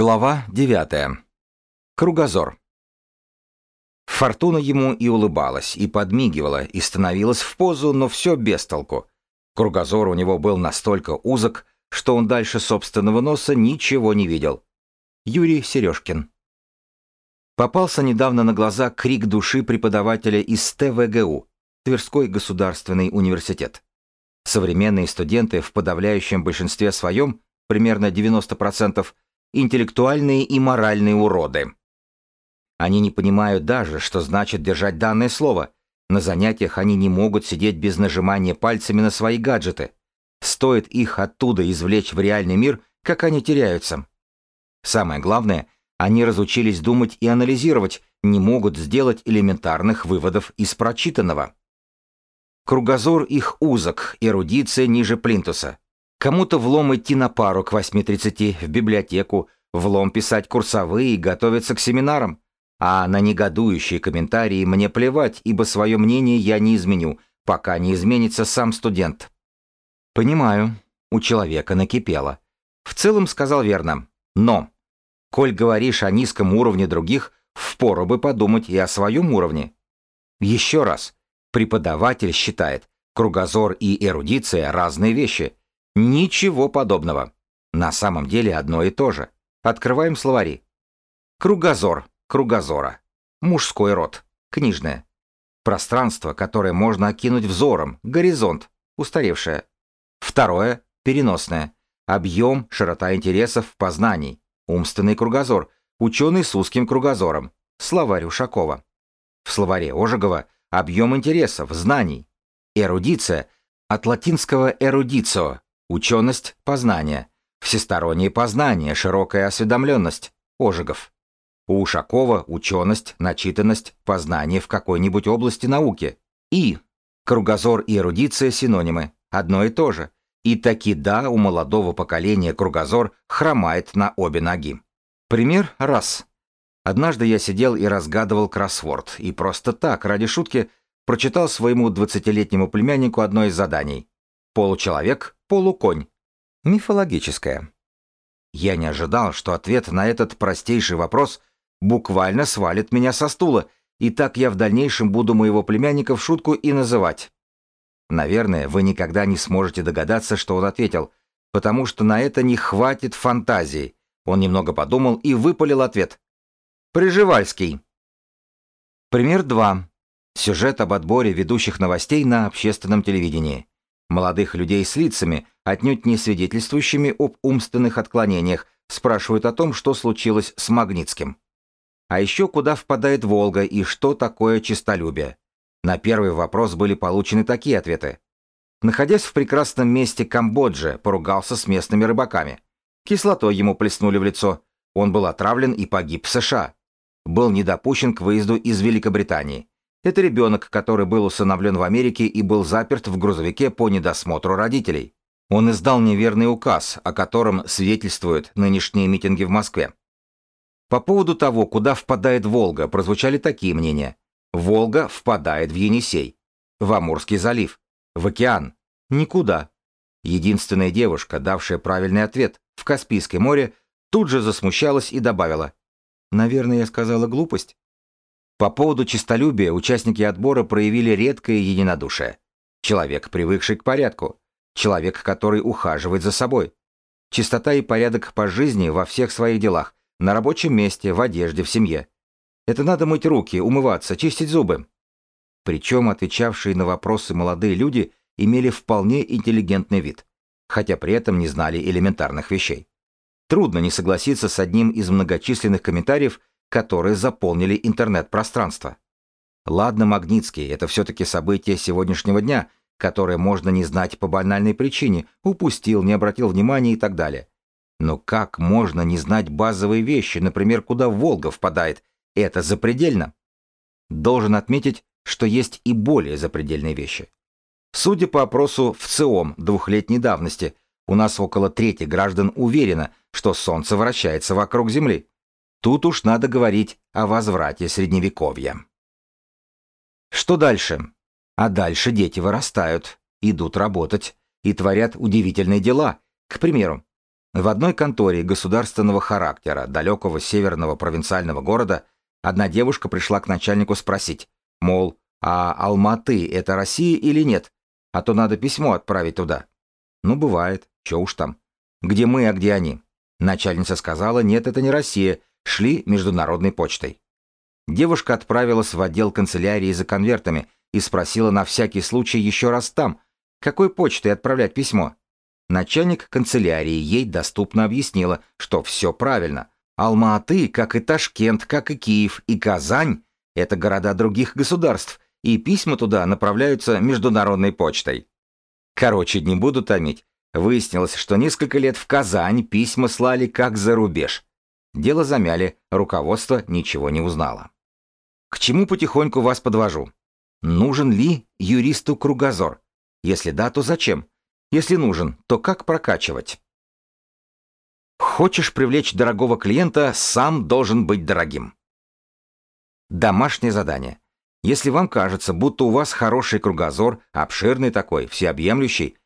Глава 9. Кругозор. Фортуна ему и улыбалась, и подмигивала, и становилась в позу, но все без толку. Кругозор у него был настолько узок, что он дальше собственного носа ничего не видел. Юрий Сережкин. Попался недавно на глаза крик души преподавателя из ТВГУ, Тверской государственный университет. Современные студенты в подавляющем большинстве своем, примерно 90%, интеллектуальные и моральные уроды. Они не понимают даже, что значит держать данное слово. На занятиях они не могут сидеть без нажимания пальцами на свои гаджеты. Стоит их оттуда извлечь в реальный мир, как они теряются. Самое главное, они разучились думать и анализировать, не могут сделать элементарных выводов из прочитанного. Кругозор их узок, эрудиция ниже плинтуса. Кому-то влом идти на пару к 8.30 в библиотеку, влом писать курсовые и готовиться к семинарам. А на негодующие комментарии мне плевать, ибо свое мнение я не изменю, пока не изменится сам студент. Понимаю, у человека накипело. В целом сказал верно. Но, коль говоришь о низком уровне других, впору бы подумать и о своем уровне. Еще раз, преподаватель считает, кругозор и эрудиция – разные вещи – Ничего подобного. На самом деле одно и то же. Открываем словари. Кругозор, кругозора. Мужской род. Книжное. Пространство, которое можно окинуть взором. Горизонт. Устаревшее. Второе. Переносное. Объем, широта интересов, познаний. Умственный кругозор. Ученый с узким кругозором. Словарь Ушакова. В словаре Ожегова объем интересов, знаний. Эрудиция. От латинского эрудицио ученость – познание, всестороннее познание, широкая осведомленность, Ожегов. У Ушакова ученость, начитанность, познание в какой-нибудь области науки. И. Кругозор и эрудиция – синонимы. Одно и то же. И таки да, у молодого поколения кругозор хромает на обе ноги. Пример раз. Однажды я сидел и разгадывал кроссворд, и просто так, ради шутки, прочитал своему 20-летнему племяннику одно из заданий. Получеловек, полуконь. Мифологическое. Я не ожидал, что ответ на этот простейший вопрос буквально свалит меня со стула, и так я в дальнейшем буду моего племянника в шутку и называть. Наверное, вы никогда не сможете догадаться, что он ответил, потому что на это не хватит фантазии. Он немного подумал и выпалил ответ. Приживальский. Пример 2. Сюжет об отборе ведущих новостей на общественном телевидении. Молодых людей с лицами, отнюдь не свидетельствующими об умственных отклонениях, спрашивают о том, что случилось с Магнитским. А еще куда впадает Волга и что такое чистолюбие? На первый вопрос были получены такие ответы. Находясь в прекрасном месте Камбоджи, поругался с местными рыбаками. Кислотой ему плеснули в лицо. Он был отравлен и погиб в США. Был недопущен к выезду из Великобритании. Это ребенок, который был усыновлен в Америке и был заперт в грузовике по недосмотру родителей. Он издал неверный указ, о котором свидетельствуют нынешние митинги в Москве. По поводу того, куда впадает Волга, прозвучали такие мнения. Волга впадает в Енисей, в Амурский залив, в океан, никуда. Единственная девушка, давшая правильный ответ, в Каспийское море, тут же засмущалась и добавила. «Наверное, я сказала глупость». По поводу честолюбия участники отбора проявили редкое единодушие. Человек, привыкший к порядку. Человек, который ухаживает за собой. Чистота и порядок по жизни во всех своих делах. На рабочем месте, в одежде, в семье. Это надо мыть руки, умываться, чистить зубы. Причем отвечавшие на вопросы молодые люди имели вполне интеллигентный вид, хотя при этом не знали элементарных вещей. Трудно не согласиться с одним из многочисленных комментариев, которые заполнили интернет-пространство. Ладно, Магнитский, это все-таки событие сегодняшнего дня, которое можно не знать по банальной причине, упустил, не обратил внимания и так далее. Но как можно не знать базовые вещи, например, куда Волга впадает? Это запредельно. Должен отметить, что есть и более запредельные вещи. Судя по опросу в ЦИОМ двухлетней давности, у нас около трети граждан уверено, что Солнце вращается вокруг Земли. Тут уж надо говорить о возврате средневековья. Что дальше? А дальше дети вырастают, идут работать и творят удивительные дела. К примеру, в одной конторе государственного характера далекого северного провинциального города одна девушка пришла к начальнику спросить, мол, а Алматы — это Россия или нет? А то надо письмо отправить туда. Ну, бывает, что уж там. Где мы, а где они? Начальница сказала, нет, это не Россия, шли международной почтой. Девушка отправилась в отдел канцелярии за конвертами и спросила на всякий случай еще раз там, какой почтой отправлять письмо. Начальник канцелярии ей доступно объяснила, что все правильно. Алма-Аты, как и Ташкент, как и Киев, и Казань – это города других государств, и письма туда направляются международной почтой. Короче, не буду томить. Выяснилось, что несколько лет в Казань письма слали как за рубеж. Дело замяли, руководство ничего не узнало. К чему потихоньку вас подвожу? Нужен ли юристу кругозор? Если да, то зачем? Если нужен, то как прокачивать? Хочешь привлечь дорогого клиента, сам должен быть дорогим. Домашнее задание. Если вам кажется, будто у вас хороший кругозор, обширный такой, всеобъемлющий,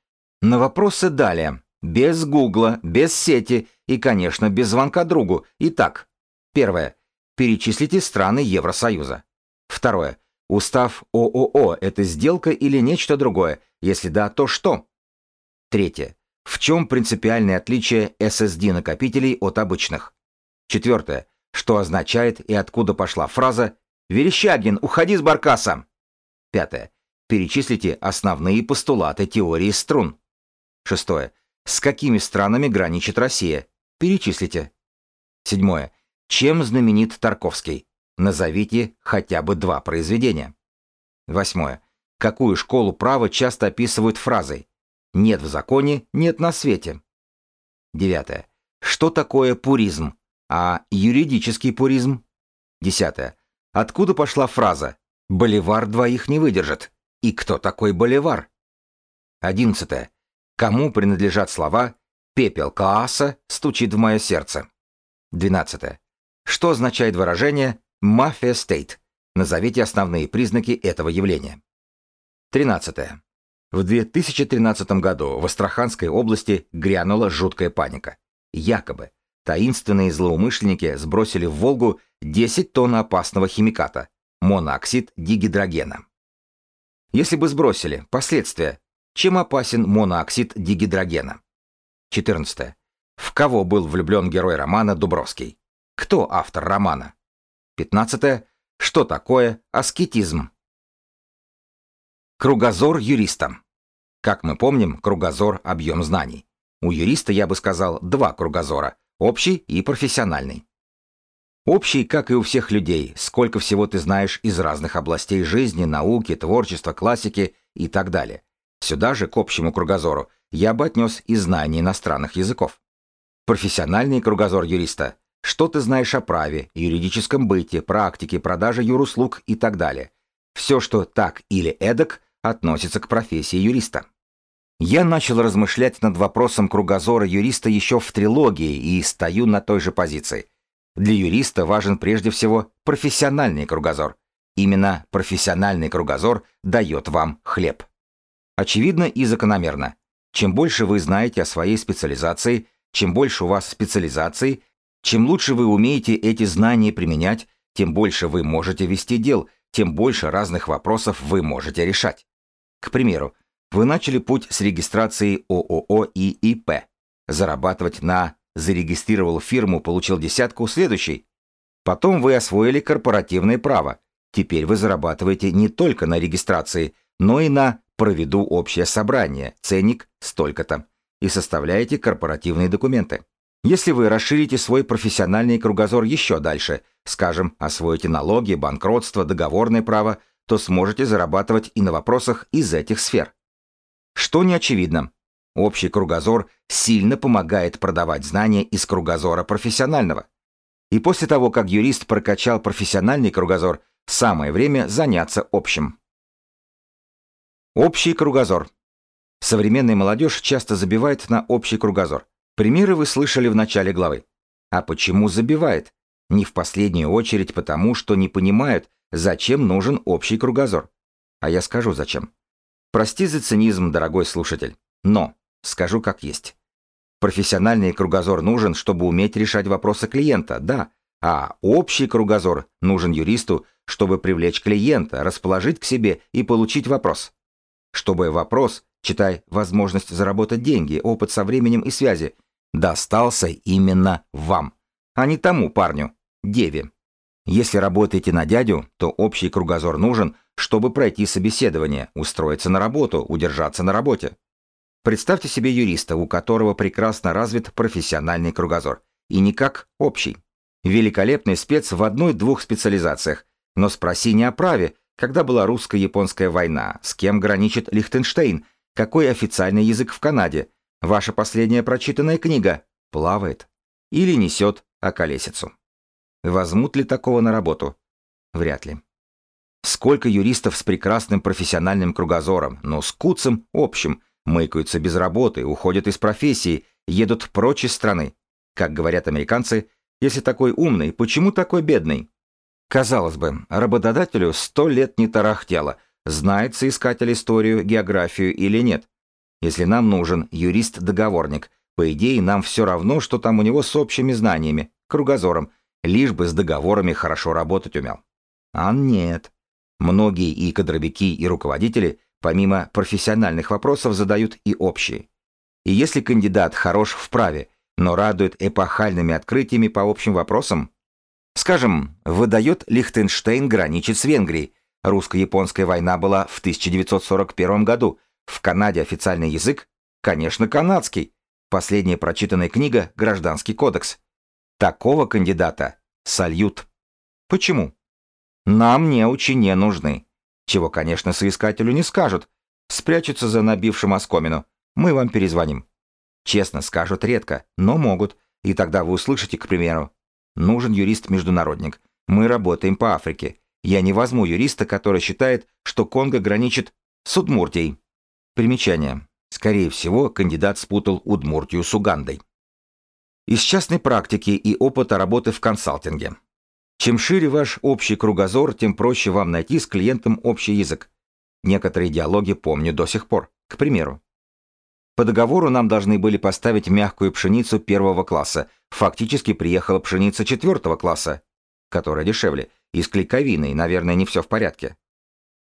на вопросы далее без Гугла, без сети и, конечно, без звонка другу. Итак, первое. Перечислите страны Евросоюза. Второе. Устав ООО – это сделка или нечто другое? Если да, то что? Третье. В чем принципиальное отличие SSD-накопителей от обычных? Четвертое. Что означает и откуда пошла фраза «Верещагин, уходи с баркаса»? Пятое. Перечислите основные постулаты теории струн. Шестое. С какими странами граничит Россия? Перечислите. Седьмое. Чем знаменит Тарковский? Назовите хотя бы два произведения. Восьмое. Какую школу права часто описывают фразой «нет в законе, нет на свете»? Девятое. Что такое пуризм? А юридический пуризм? Десятое. Откуда пошла фраза «боливар двоих не выдержит»? И кто такой боливар? Одиннадцатое. Кому принадлежат слова «пепел Кааса стучит в мое сердце»? 12. Что означает выражение «мафия стейт»? Назовите основные признаки этого явления. 13. В 2013 году в Астраханской области грянула жуткая паника. Якобы таинственные злоумышленники сбросили в Волгу 10 тонн опасного химиката – монооксид дигидрогена. Если бы сбросили, последствия чем опасен монооксид дигидрогена? 14. В кого был влюблен герой романа Дубровский? Кто автор романа? 15. Что такое аскетизм? Кругозор юриста. Как мы помним, кругозор – объем знаний. У юриста, я бы сказал, два кругозора – общий и профессиональный. Общий, как и у всех людей, сколько всего ты знаешь из разных областей жизни, науки, творчества, классики и так далее – Сюда же, к общему кругозору, я бы отнес и знание иностранных языков. Профессиональный кругозор юриста. Что ты знаешь о праве, юридическом быте, практике, продаже юруслуг и так далее. Все, что так или эдак, относится к профессии юриста. Я начал размышлять над вопросом кругозора юриста еще в трилогии и стою на той же позиции. Для юриста важен прежде всего профессиональный кругозор. Именно профессиональный кругозор дает вам хлеб. Очевидно и закономерно. Чем больше вы знаете о своей специализации, чем больше у вас специализаций, чем лучше вы умеете эти знания применять, тем больше вы можете вести дел, тем больше разных вопросов вы можете решать. К примеру, вы начали путь с регистрации ООО и ИП. Зарабатывать на «зарегистрировал фирму, получил десятку» следующий. Потом вы освоили корпоративное право. Теперь вы зарабатываете не только на регистрации, но и на проведу общее собрание, ценник столько-то, и составляете корпоративные документы. Если вы расширите свой профессиональный кругозор еще дальше, скажем, освоите налоги, банкротство, договорное право, то сможете зарабатывать и на вопросах из этих сфер. Что не очевидно, общий кругозор сильно помогает продавать знания из кругозора профессионального. И после того, как юрист прокачал профессиональный кругозор, самое время заняться общим. Общий кругозор. Современная молодежь часто забивает на общий кругозор. Примеры вы слышали в начале главы. А почему забивает? Не в последнюю очередь потому, что не понимают, зачем нужен общий кругозор. А я скажу зачем. Прости за цинизм, дорогой слушатель, но скажу как есть. Профессиональный кругозор нужен, чтобы уметь решать вопросы клиента, да, а общий кругозор нужен юристу, чтобы привлечь клиента, расположить к себе и получить вопрос чтобы вопрос, читай, возможность заработать деньги, опыт со временем и связи, достался именно вам, а не тому парню, деве. Если работаете на дядю, то общий кругозор нужен, чтобы пройти собеседование, устроиться на работу, удержаться на работе. Представьте себе юриста, у которого прекрасно развит профессиональный кругозор, и никак общий. Великолепный спец в одной-двух специализациях, но спроси не о праве, когда была русско-японская война, с кем граничит Лихтенштейн, какой официальный язык в Канаде, ваша последняя прочитанная книга плавает или несет околесицу. Возьмут ли такого на работу? Вряд ли. Сколько юристов с прекрасным профессиональным кругозором, но с куцем общим, мыкаются без работы, уходят из профессии, едут прочь из страны. Как говорят американцы, если такой умный, почему такой бедный? Казалось бы, работодателю сто лет не тарахтело, знает соискатель историю, географию или нет. Если нам нужен юрист-договорник, по идее, нам все равно, что там у него с общими знаниями, кругозором, лишь бы с договорами хорошо работать умел. А нет. Многие и кадровики, и руководители, помимо профессиональных вопросов, задают и общие. И если кандидат хорош в праве, но радует эпохальными открытиями по общим вопросам, Скажем, выдает Лихтенштейн граничит с Венгрией. Русско-японская война была в 1941 году. В Канаде официальный язык, конечно, канадский. Последняя прочитанная книга «Гражданский кодекс». Такого кандидата сольют. Почему? Нам неучи не нужны. Чего, конечно, соискателю не скажут. Спрячутся за набившим оскомину. Мы вам перезвоним. Честно скажут редко, но могут. И тогда вы услышите, к примеру, Нужен юрист-международник. Мы работаем по Африке. Я не возьму юриста, который считает, что Конго граничит с Удмуртией. Примечание. Скорее всего, кандидат спутал Удмуртию с Угандой. Из частной практики и опыта работы в консалтинге. Чем шире ваш общий кругозор, тем проще вам найти с клиентом общий язык. Некоторые диалоги помню до сих пор. К примеру, по договору нам должны были поставить мягкую пшеницу первого класса. Фактически приехала пшеница четвертого класса, которая дешевле, и с клейковиной. наверное, не все в порядке.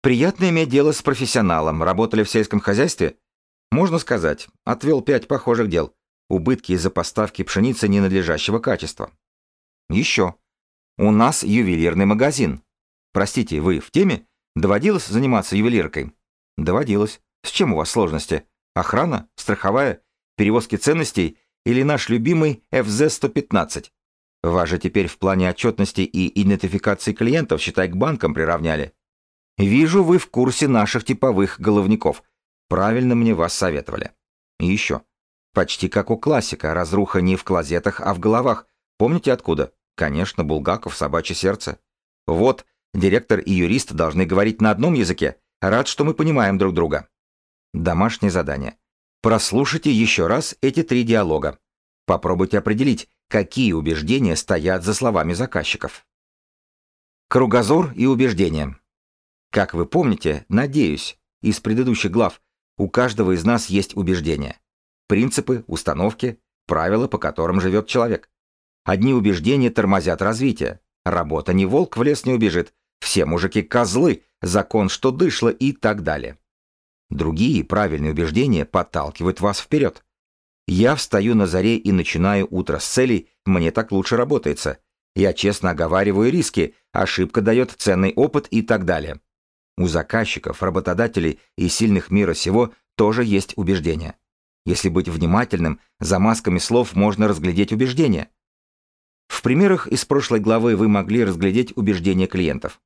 Приятно иметь дело с профессионалом. Работали в сельском хозяйстве? Можно сказать, отвел пять похожих дел. Убытки из-за поставки пшеницы ненадлежащего качества. Еще. У нас ювелирный магазин. Простите, вы в теме? Доводилось заниматься ювелиркой? Доводилось. С чем у вас сложности? Охрана? Страховая? Перевозки ценностей? Или наш любимый FZ-115? Вас же теперь в плане отчетности и идентификации клиентов, считай, к банкам приравняли. Вижу, вы в курсе наших типовых головников. Правильно мне вас советовали. И еще. Почти как у классика, разруха не в клозетах, а в головах. Помните откуда? Конечно, Булгаков, собачье сердце. Вот, директор и юрист должны говорить на одном языке. Рад, что мы понимаем друг друга. Домашнее задание. Прослушайте еще раз эти три диалога. Попробуйте определить, какие убеждения стоят за словами заказчиков. Кругозор и убеждения. Как вы помните, надеюсь, из предыдущих глав у каждого из нас есть убеждения, принципы, установки, правила, по которым живет человек. Одни убеждения тормозят развитие. Работа не волк в лес не убежит. Все мужики козлы, закон что дышло и так далее. Другие правильные убеждения подталкивают вас вперед. Я встаю на заре и начинаю утро с цели «мне так лучше работается», я честно оговариваю риски, ошибка дает ценный опыт и так далее. У заказчиков, работодателей и сильных мира сего тоже есть убеждения. Если быть внимательным, за масками слов можно разглядеть убеждения. В примерах из прошлой главы вы могли разглядеть убеждения клиентов.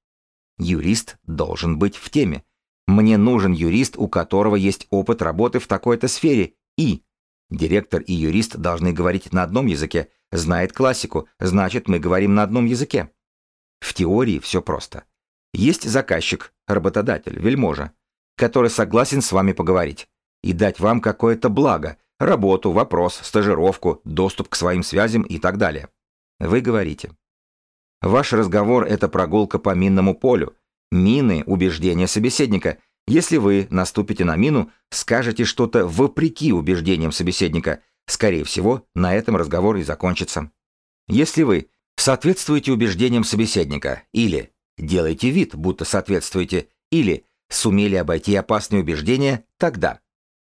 Юрист должен быть в теме, мне нужен юрист, у которого есть опыт работы в такой-то сфере, и... Директор и юрист должны говорить на одном языке. Знает классику, значит, мы говорим на одном языке. В теории все просто. Есть заказчик, работодатель, вельможа, который согласен с вами поговорить и дать вам какое-то благо, работу, вопрос, стажировку, доступ к своим связям и так далее. Вы говорите. Ваш разговор – это прогулка по минному полю – мины убеждения собеседника, если вы наступите на мину, скажете что-то вопреки убеждениям собеседника. Скорее всего, на этом разговор и закончится. Если вы соответствуете убеждениям собеседника или делаете вид, будто соответствуете, или сумели обойти опасные убеждения, тогда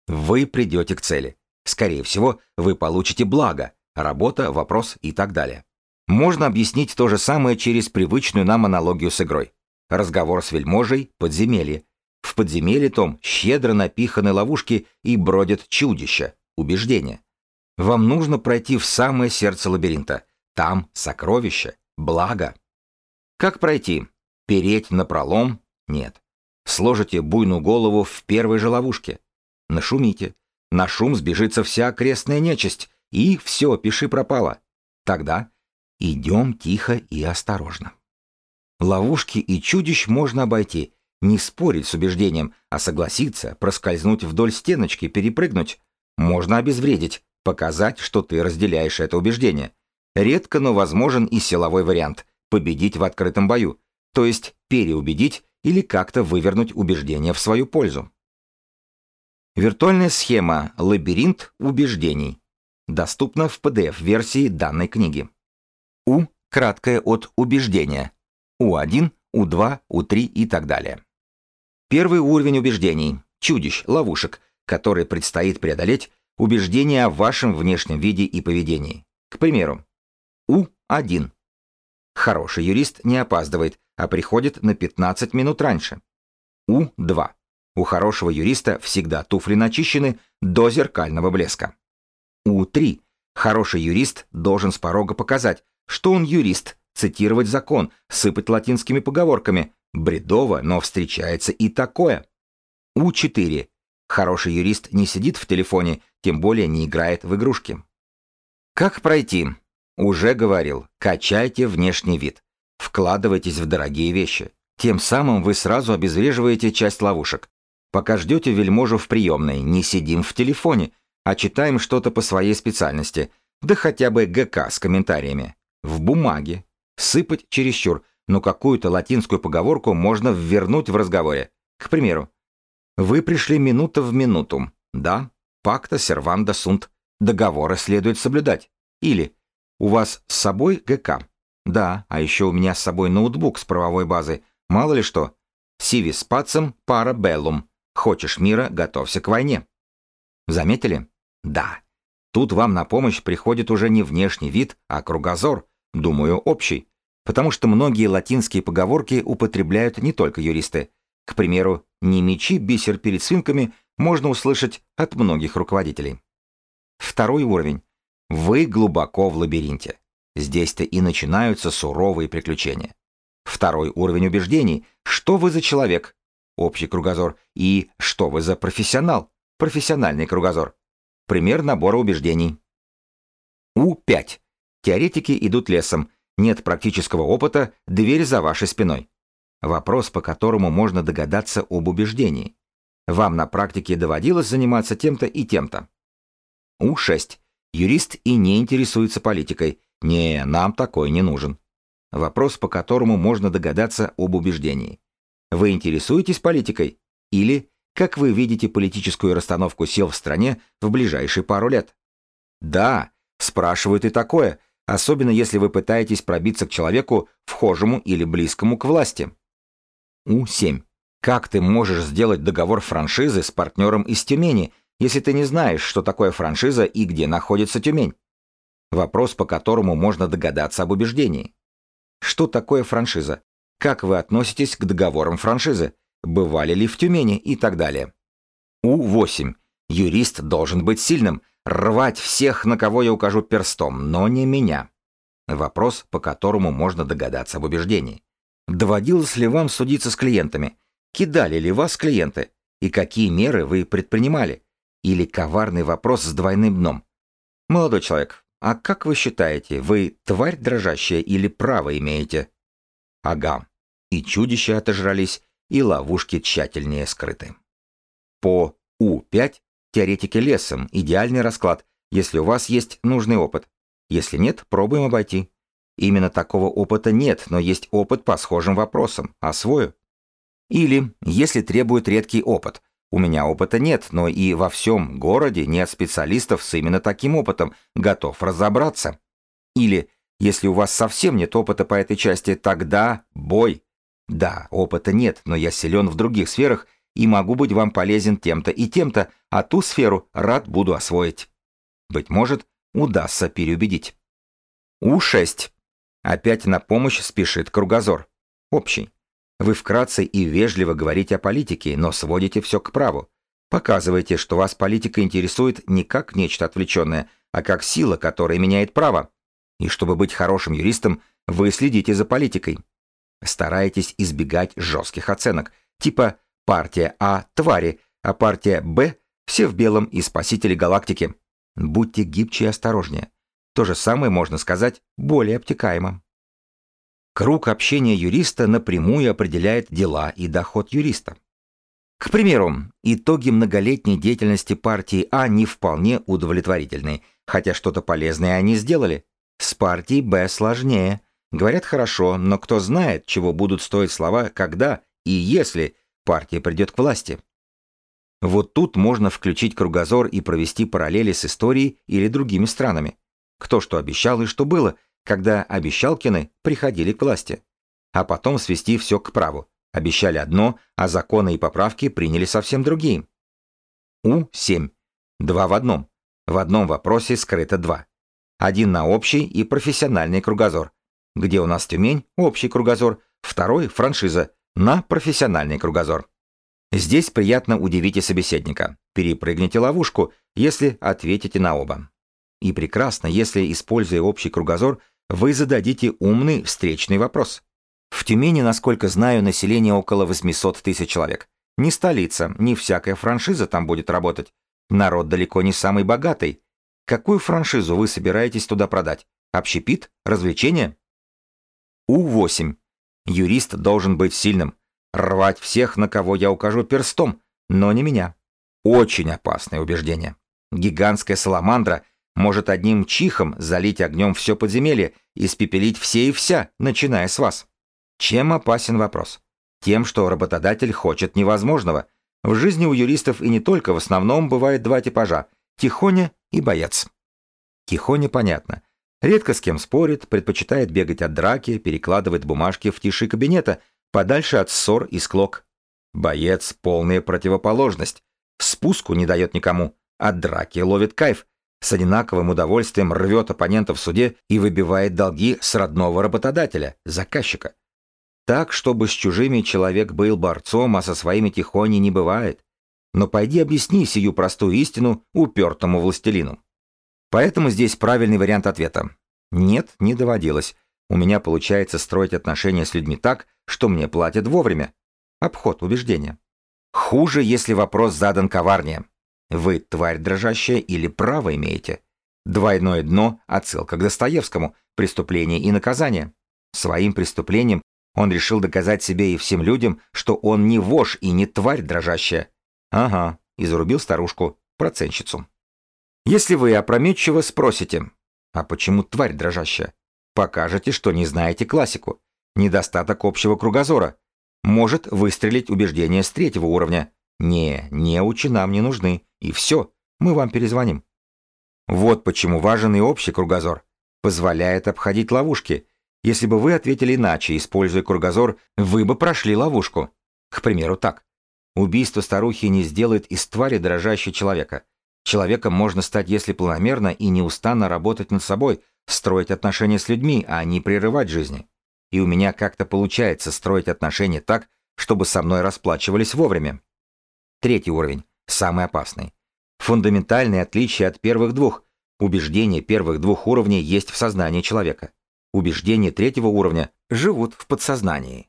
вы придете к цели. Скорее всего, вы получите благо, работа, вопрос и так далее. Можно объяснить то же самое через привычную нам аналогию с игрой разговор с вельможей в подземелье. В подземелье том щедро напиханы ловушки и бродят чудища, убеждения. Вам нужно пройти в самое сердце лабиринта. Там сокровище, благо. Как пройти? Переть на пролом? Нет. Сложите буйную голову в первой же ловушке. Нашумите. На шум сбежится вся окрестная нечисть, и все, пиши пропало. Тогда идем тихо и осторожно. Ловушки и чудищ можно обойти, не спорить с убеждением, а согласиться, проскользнуть вдоль стеночки, перепрыгнуть. Можно обезвредить, показать, что ты разделяешь это убеждение. Редко, но возможен и силовой вариант – победить в открытом бою, то есть переубедить или как-то вывернуть убеждение в свою пользу. Виртуальная схема «Лабиринт убеждений» доступна в PDF-версии данной книги. У – краткое от убеждения – у1, У2, У3 и так далее. Первый уровень убеждений, чудищ, ловушек, которые предстоит преодолеть, убеждения о вашем внешнем виде и поведении. К примеру, У1. Хороший юрист не опаздывает, а приходит на 15 минут раньше. У2. У хорошего юриста всегда туфли начищены до зеркального блеска. У3. Хороший юрист должен с порога показать, что он юрист, цитировать закон, сыпать латинскими поговорками. Бредово, но встречается и такое. У4. Хороший юрист не сидит в телефоне, тем более не играет в игрушки. Как пройти? Уже говорил, качайте внешний вид. Вкладывайтесь в дорогие вещи. Тем самым вы сразу обезвреживаете часть ловушек. Пока ждете вельможу в приемной, не сидим в телефоне, а читаем что-то по своей специальности, да хотя бы ГК с комментариями. В бумаге, сыпать чересчур, но какую-то латинскую поговорку можно ввернуть в разговоре. К примеру, «Вы пришли минута в минуту». Да, пакта серванда сунт. Договоры следует соблюдать. Или «У вас с собой ГК». Да, а еще у меня с собой ноутбук с правовой базы. Мало ли что. «Сиви с пацем, пара беллум». Хочешь мира, готовься к войне. Заметили? Да. Тут вам на помощь приходит уже не внешний вид, а кругозор, думаю, общий, потому что многие латинские поговорки употребляют не только юристы. К примеру, «не мечи бисер перед свинками» можно услышать от многих руководителей. Второй уровень. Вы глубоко в лабиринте. Здесь-то и начинаются суровые приключения. Второй уровень убеждений. Что вы за человек? Общий кругозор. И что вы за профессионал? Профессиональный кругозор. Пример набора убеждений. У5. Теоретики идут лесом, нет практического опыта, дверь за вашей спиной. Вопрос, по которому можно догадаться об убеждении. Вам на практике доводилось заниматься тем-то и тем-то. У6. Юрист и не интересуется политикой. Не, нам такой не нужен. Вопрос, по которому можно догадаться об убеждении. Вы интересуетесь политикой? Или как вы видите политическую расстановку сил в стране в ближайшие пару лет? Да, спрашивают и такое, особенно если вы пытаетесь пробиться к человеку, вхожему или близкому к власти. У7. Как ты можешь сделать договор франшизы с партнером из Тюмени, если ты не знаешь, что такое франшиза и где находится Тюмень? Вопрос, по которому можно догадаться об убеждении. Что такое франшиза? Как вы относитесь к договорам франшизы? Бывали ли в Тюмени и так далее? У8. Юрист должен быть сильным, Рвать всех, на кого я укажу перстом, но не меня. Вопрос, по которому можно догадаться об убеждении. Доводилось ли вам судиться с клиентами? Кидали ли вас клиенты? И какие меры вы предпринимали? Или коварный вопрос с двойным дном. Молодой человек, а как вы считаете, вы тварь дрожащая или право имеете? Ага. И чудища отожрались, и ловушки тщательнее скрыты. По У5 теоретики лесом, идеальный расклад, если у вас есть нужный опыт. Если нет, пробуем обойти. Именно такого опыта нет, но есть опыт по схожим вопросам. Освою. Или, если требует редкий опыт. У меня опыта нет, но и во всем городе нет специалистов с именно таким опытом, готов разобраться. Или, если у вас совсем нет опыта по этой части, тогда бой. Да, опыта нет, но я силен в других сферах – и могу быть вам полезен тем-то и тем-то, а ту сферу рад буду освоить. Быть может, удастся переубедить. У6. Опять на помощь спешит кругозор. Общий. Вы вкратце и вежливо говорите о политике, но сводите все к праву. Показываете, что вас политика интересует не как нечто отвлеченное, а как сила, которая меняет право. И чтобы быть хорошим юристом, вы следите за политикой. Стараетесь избегать жестких оценок, типа Партия А – твари, а партия Б – все в белом и спасители галактики. Будьте гибче и осторожнее. То же самое можно сказать более обтекаемо. Круг общения юриста напрямую определяет дела и доход юриста. К примеру, итоги многолетней деятельности партии А не вполне удовлетворительны, хотя что-то полезное они сделали. С партией Б сложнее. Говорят хорошо, но кто знает, чего будут стоить слова «когда» и «если», партия придет к власти. Вот тут можно включить кругозор и провести параллели с историей или другими странами. Кто что обещал и что было, когда обещалкины приходили к власти. А потом свести все к праву. Обещали одно, а законы и поправки приняли совсем другие. У-7. Два в одном. В одном вопросе скрыто два. Один на общий и профессиональный кругозор. Где у нас Тюмень – общий кругозор, второй – франшиза – на профессиональный кругозор. Здесь приятно удивите собеседника. Перепрыгните ловушку, если ответите на оба. И прекрасно, если, используя общий кругозор, вы зададите умный встречный вопрос. В Тюмени, насколько знаю, население около 800 тысяч человек. Не столица, не всякая франшиза там будет работать. Народ далеко не самый богатый. Какую франшизу вы собираетесь туда продать? Общепит? Развлечения? У-8. Юрист должен быть сильным, рвать всех, на кого я укажу перстом, но не меня. Очень опасное убеждение. Гигантская саламандра может одним чихом залить огнем все подземелье, и испепелить все и вся, начиная с вас. Чем опасен вопрос? Тем, что работодатель хочет невозможного. В жизни у юристов и не только в основном бывает два типажа – тихоня и боец. Тихоня понятно. Редко с кем спорит, предпочитает бегать от драки, перекладывает бумажки в тиши кабинета, подальше от ссор и склок. Боец — полная противоположность. Спуску не дает никому, от драки ловит кайф, с одинаковым удовольствием рвет оппонента в суде и выбивает долги с родного работодателя, заказчика. Так, чтобы с чужими человек был борцом, а со своими тихоней не бывает. Но пойди объясни сию простую истину упертому властелину. Поэтому здесь правильный вариант ответа. Нет, не доводилось. У меня получается строить отношения с людьми так, что мне платят вовремя. Обход убеждения. Хуже, если вопрос задан коварнее. Вы тварь дрожащая или право имеете? Двойное дно – отсылка к Достоевскому, преступление и наказание. Своим преступлением он решил доказать себе и всем людям, что он не вож и не тварь дрожащая. Ага, и зарубил старушку, проценщицу. Если вы опрометчиво спросите, а почему тварь дрожащая? Покажете, что не знаете классику. Недостаток общего кругозора. Может выстрелить убеждение с третьего уровня. Не, неучи нам не нужны. И все, мы вам перезвоним. Вот почему важен и общий кругозор. Позволяет обходить ловушки. Если бы вы ответили иначе, используя кругозор, вы бы прошли ловушку. К примеру, так. Убийство старухи не сделает из твари дрожащего человека. Человеком можно стать, если планомерно и неустанно работать над собой, строить отношения с людьми, а не прерывать жизни. И у меня как-то получается строить отношения так, чтобы со мной расплачивались вовремя. Третий уровень, самый опасный. Фундаментальные отличия от первых двух. Убеждения первых двух уровней есть в сознании человека. Убеждения третьего уровня живут в подсознании.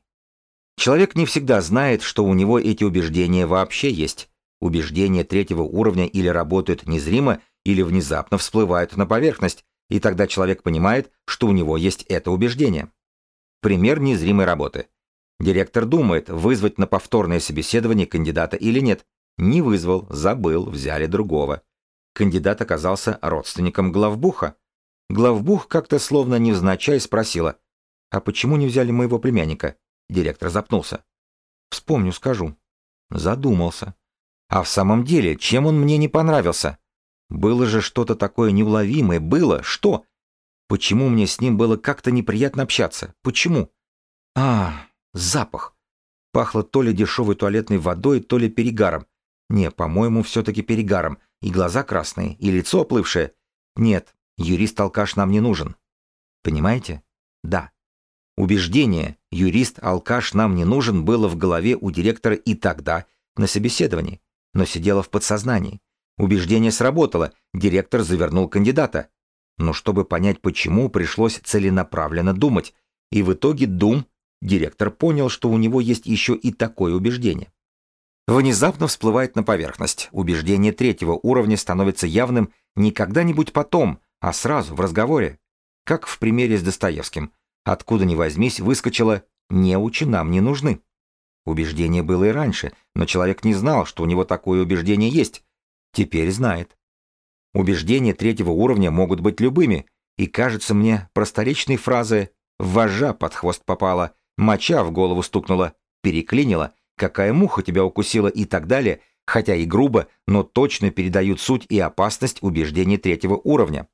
Человек не всегда знает, что у него эти убеждения вообще есть убеждения третьего уровня или работают незримо, или внезапно всплывают на поверхность, и тогда человек понимает, что у него есть это убеждение. Пример незримой работы. Директор думает, вызвать на повторное собеседование кандидата или нет. Не вызвал, забыл, взяли другого. Кандидат оказался родственником главбуха. Главбух как-то словно невзначай спросила, «А почему не взяли моего племянника?» Директор запнулся. «Вспомню, скажу». Задумался. А в самом деле, чем он мне не понравился? Было же что-то такое неуловимое. Было. Что? Почему мне с ним было как-то неприятно общаться? Почему? А, запах. Пахло то ли дешевой туалетной водой, то ли перегаром. Не, по-моему, все-таки перегаром. И глаза красные, и лицо оплывшее. Нет, юрист-алкаш нам не нужен. Понимаете? Да. Убеждение «юрист-алкаш нам не нужен» было в голове у директора и тогда, на собеседовании но сидела в подсознании. Убеждение сработало, директор завернул кандидата. Но чтобы понять почему, пришлось целенаправленно думать. И в итоге Дум, директор понял, что у него есть еще и такое убеждение. Внезапно всплывает на поверхность. Убеждение третьего уровня становится явным не когда-нибудь потом, а сразу, в разговоре. Как в примере с Достоевским. Откуда ни возьмись, выскочило «неучи нам не нужны». Убеждение было и раньше, но человек не знал, что у него такое убеждение есть. Теперь знает. Убеждения третьего уровня могут быть любыми, и кажется мне просторечной фразы «вожа под хвост попала», «моча в голову стукнула», «переклинила», «какая муха тебя укусила» и так далее, хотя и грубо, но точно передают суть и опасность убеждений третьего уровня.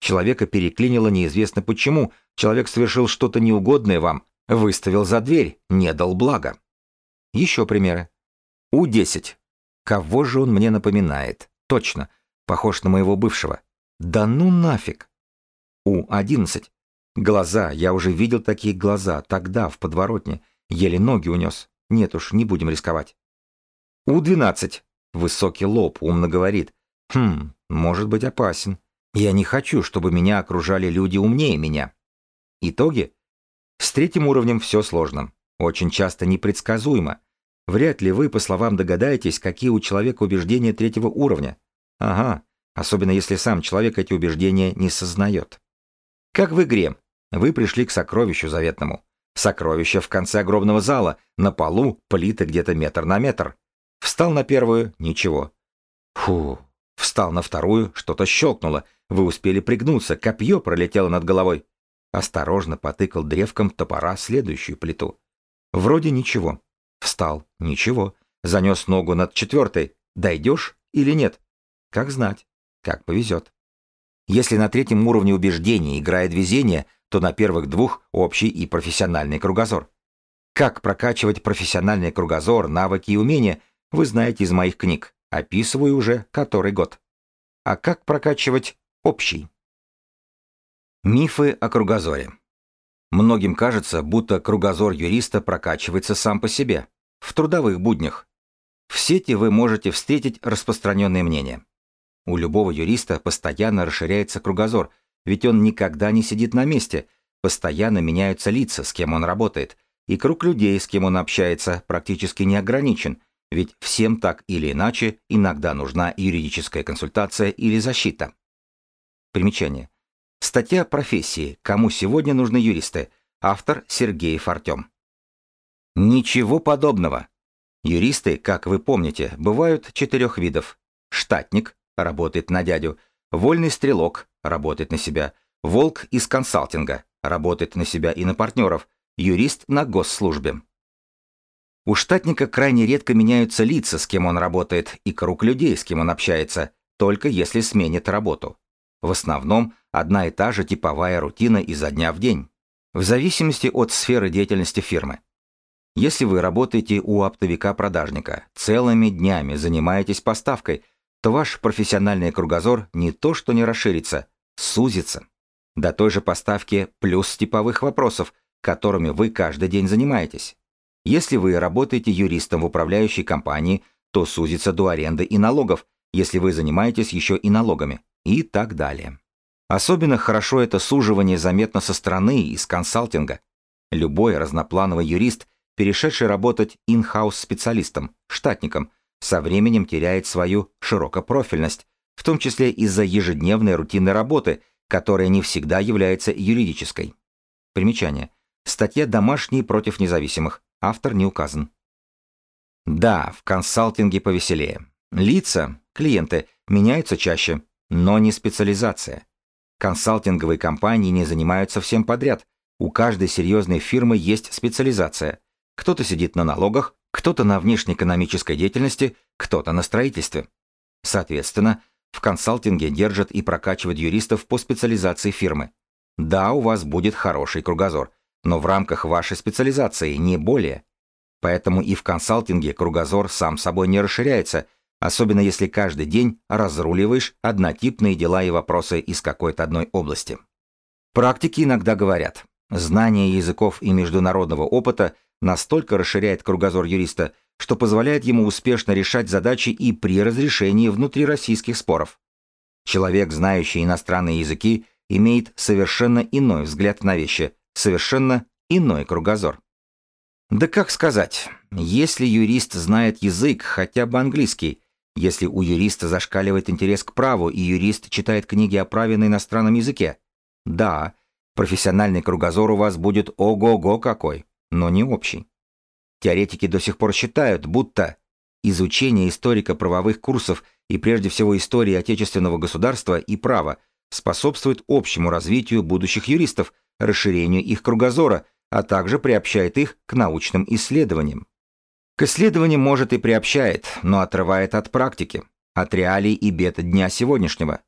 Человека переклинило неизвестно почему, человек совершил что-то неугодное вам, выставил за дверь, не дал блага. Еще примеры. У-10. Кого же он мне напоминает? Точно. Похож на моего бывшего. Да ну нафиг. У-11. Глаза. Я уже видел такие глаза. Тогда, в подворотне. Еле ноги унес. Нет уж, не будем рисковать. У-12. Высокий лоб. Умно говорит. Хм, может быть опасен. Я не хочу, чтобы меня окружали люди умнее меня. Итоги? С третьим уровнем все сложно. Очень часто непредсказуемо. Вряд ли вы, по словам, догадаетесь, какие у человека убеждения третьего уровня. Ага, особенно если сам человек эти убеждения не сознает. Как в игре. Вы пришли к сокровищу заветному. Сокровище в конце огромного зала, на полу, плиты где-то метр на метр. Встал на первую — ничего. Фу. Встал на вторую, что-то щелкнуло. Вы успели пригнуться, копье пролетело над головой. Осторожно потыкал древком топора следующую плиту. Вроде ничего. Встал. Ничего. Занес ногу над четвертой. Дойдешь или нет? Как знать. Как повезет. Если на третьем уровне убеждений играет везение, то на первых двух общий и профессиональный кругозор. Как прокачивать профессиональный кругозор, навыки и умения, вы знаете из моих книг. Описываю уже который год. А как прокачивать общий? Мифы о кругозоре. Многим кажется, будто кругозор юриста прокачивается сам по себе, в трудовых буднях. В сети вы можете встретить распространенные мнения. У любого юриста постоянно расширяется кругозор, ведь он никогда не сидит на месте, постоянно меняются лица, с кем он работает, и круг людей, с кем он общается, практически не ограничен, ведь всем так или иначе иногда нужна юридическая консультация или защита. Примечание. Статья «Профессии. Кому сегодня нужны юристы?» Автор Сергей Артем. Ничего подобного. Юристы, как вы помните, бывают четырех видов. Штатник – работает на дядю. Вольный стрелок – работает на себя. Волк из консалтинга – работает на себя и на партнеров. Юрист на госслужбе. У штатника крайне редко меняются лица, с кем он работает, и круг людей, с кем он общается, только если сменит работу. В основном одна и та же типовая рутина изо дня в день, в зависимости от сферы деятельности фирмы. Если вы работаете у оптовика-продажника, целыми днями занимаетесь поставкой, то ваш профессиональный кругозор не то что не расширится, сузится. До той же поставки плюс типовых вопросов, которыми вы каждый день занимаетесь. Если вы работаете юристом в управляющей компании, то сузится до аренды и налогов, если вы занимаетесь еще и налогами и так далее. Особенно хорошо это суживание заметно со стороны, из консалтинга. Любой разноплановый юрист, перешедший работать инхаус специалистом штатником, со временем теряет свою широкопрофильность, в том числе из-за ежедневной рутинной работы, которая не всегда является юридической. Примечание. Статья «Домашние против независимых». Автор не указан. Да, в консалтинге повеселее. Лица, клиенты, меняются чаще, но не специализация. Консалтинговые компании не занимаются всем подряд. У каждой серьезной фирмы есть специализация. Кто-то сидит на налогах, кто-то на внешнеэкономической деятельности, кто-то на строительстве. Соответственно, в консалтинге держат и прокачивают юристов по специализации фирмы. Да, у вас будет хороший кругозор, но в рамках вашей специализации, не более. Поэтому и в консалтинге кругозор сам собой не расширяется, особенно если каждый день разруливаешь однотипные дела и вопросы из какой-то одной области. Практики иногда говорят, знание языков и международного опыта настолько расширяет кругозор юриста, что позволяет ему успешно решать задачи и при разрешении внутрироссийских споров. Человек, знающий иностранные языки, имеет совершенно иной взгляд на вещи, совершенно иной кругозор. Да как сказать, если юрист знает язык, хотя бы английский, если у юриста зашкаливает интерес к праву, и юрист читает книги о праве на иностранном языке. Да, профессиональный кругозор у вас будет ого-го какой, но не общий. Теоретики до сих пор считают, будто изучение историко-правовых курсов и прежде всего истории отечественного государства и права способствует общему развитию будущих юристов, расширению их кругозора, а также приобщает их к научным исследованиям. К исследованию, может, и приобщает, но отрывает от практики, от реалий и бед дня сегодняшнего.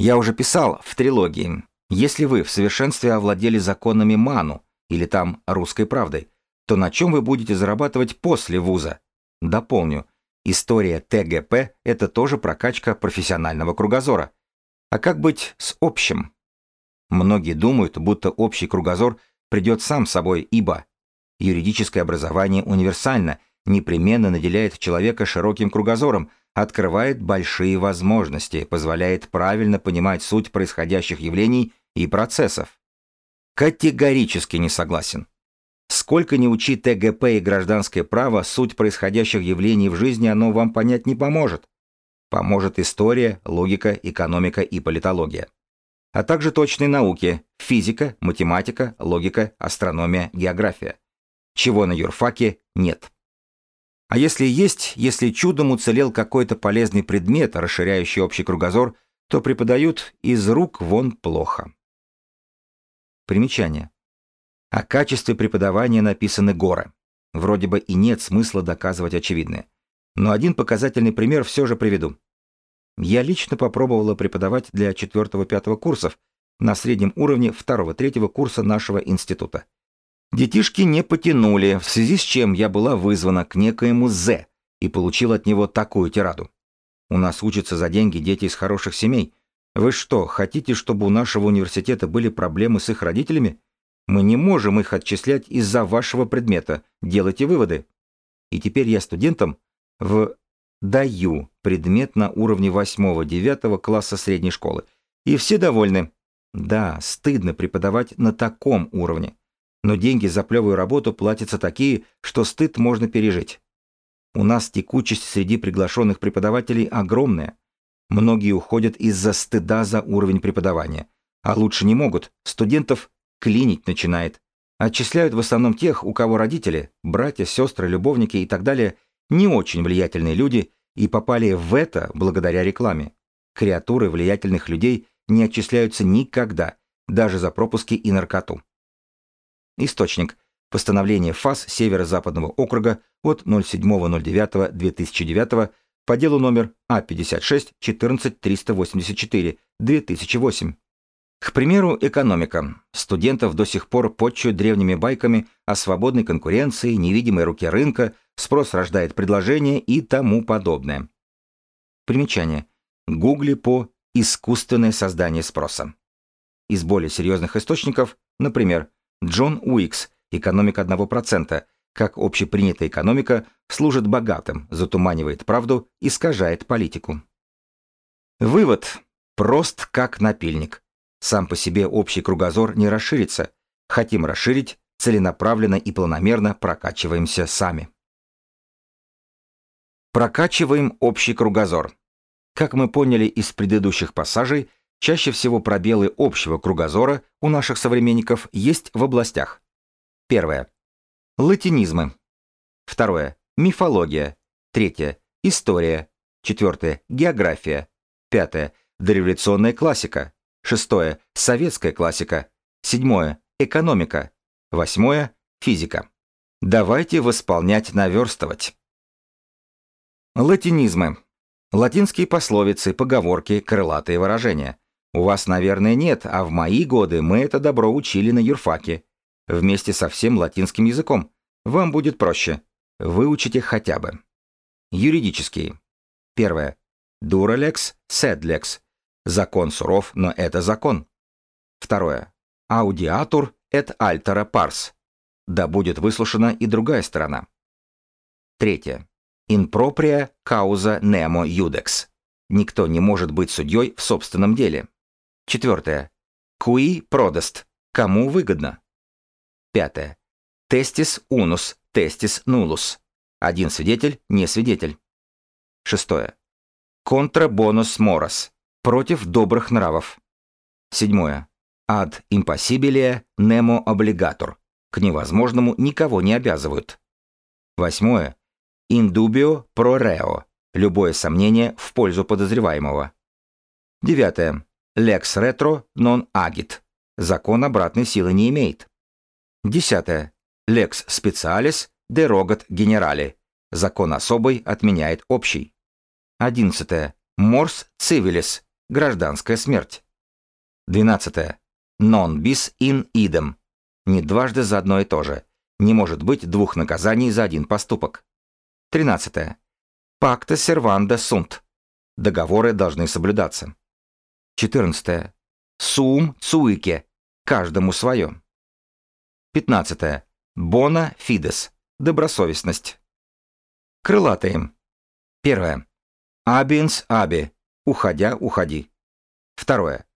Я уже писал в трилогии, если вы в совершенстве овладели законами Ману, или там русской правдой, то на чем вы будете зарабатывать после вуза? Дополню, история ТГП – это тоже прокачка профессионального кругозора. А как быть с общим? Многие думают, будто общий кругозор придет сам собой, ибо юридическое образование универсально – непременно наделяет человека широким кругозором, открывает большие возможности, позволяет правильно понимать суть происходящих явлений и процессов. Категорически не согласен. Сколько ни учи ТГП и гражданское право, суть происходящих явлений в жизни оно вам понять не поможет. Поможет история, логика, экономика и политология. А также точные науки – физика, математика, логика, астрономия, география. Чего на юрфаке нет. А если есть, если чудом уцелел какой-то полезный предмет, расширяющий общий кругозор, то преподают из рук вон плохо. Примечание. О качестве преподавания написаны горы. Вроде бы и нет смысла доказывать очевидное. Но один показательный пример все же приведу. Я лично попробовала преподавать для 4-5 курсов на среднем уровне 2-3 курса нашего института. Детишки не потянули, в связи с чем я была вызвана к некоему З и получила от него такую тираду. У нас учатся за деньги дети из хороших семей. Вы что, хотите, чтобы у нашего университета были проблемы с их родителями? Мы не можем их отчислять из-за вашего предмета. Делайте выводы. И теперь я студентам в даю предмет на уровне 8-9 класса средней школы. И все довольны. Да, стыдно преподавать на таком уровне но деньги за плевую работу платятся такие, что стыд можно пережить. У нас текучесть среди приглашенных преподавателей огромная. Многие уходят из-за стыда за уровень преподавания. А лучше не могут, студентов клинить начинает. Отчисляют в основном тех, у кого родители, братья, сестры, любовники и так далее, не очень влиятельные люди и попали в это благодаря рекламе. Креатуры влиятельных людей не отчисляются никогда, даже за пропуски и наркоту. Источник. Постановление ФАС Северо-Западного округа от 07.09.2009 по делу номер А56-14384-2008. К примеру, экономика. Студентов до сих пор подчуют древними байками о свободной конкуренции, невидимой руке рынка, спрос рождает предложение и тому подобное. Примечание. Гугли по «искусственное создание спроса». Из более серьезных источников, например, Джон Уикс «Экономика 1%», как общепринятая экономика служит богатым, затуманивает правду, искажает политику. Вывод. Прост как напильник. Сам по себе общий кругозор не расширится. Хотим расширить, целенаправленно и планомерно прокачиваемся сами. Прокачиваем общий кругозор. Как мы поняли из предыдущих пассажей, Чаще всего пробелы общего кругозора у наших современников есть в областях. Первое. Латинизмы. Второе. Мифология. Третье. История. Четвертое. География. Пятое. Дореволюционная классика. Шестое. Советская классика. Седьмое. Экономика. Восьмое. Физика. Давайте восполнять наверстывать. Латинизмы. Латинские пословицы, поговорки, крылатые выражения. У вас, наверное, нет, а в мои годы мы это добро учили на юрфаке. Вместе со всем латинским языком. Вам будет проще. Выучите хотя бы. Юридические. Первое. Дуралекс, седлекс. Закон суров, но это закон. Второе. Аудиатур эт альтера парс. Да будет выслушана и другая сторона. Третье. Инпроприя кауза немо юдекс. Никто не может быть судьей в собственном деле. Четвертое. Куи продаст. Кому выгодно? Пятое. Тестис унус, тестис нулус. Один свидетель, не свидетель. Шестое. Контра бонус морос. Против добрых нравов. Седьмое. Ад импосибилия немо облигатор. К невозможному никого не обязывают. Восьмое. Индубио про рео. Любое сомнение в пользу подозреваемого. Девятое. Lex retro non agit. Закон обратной силы не имеет. Десятое. Lex specialis derogat генерали. Закон особый отменяет общий. Одиннадцатое. Морс civilis. Гражданская смерть. Двенадцатое. Non bis in idem. Не дважды за одно и то же. Не может быть двух наказаний за один поступок. Тринадцатое. Pacta серванда сунт. Договоры должны соблюдаться. 14. Сум цуике. Каждому свое. 15. Бона фидес. Добросовестность. Крылатые. Первое. Абинс аби. Уходя, уходи. Второе.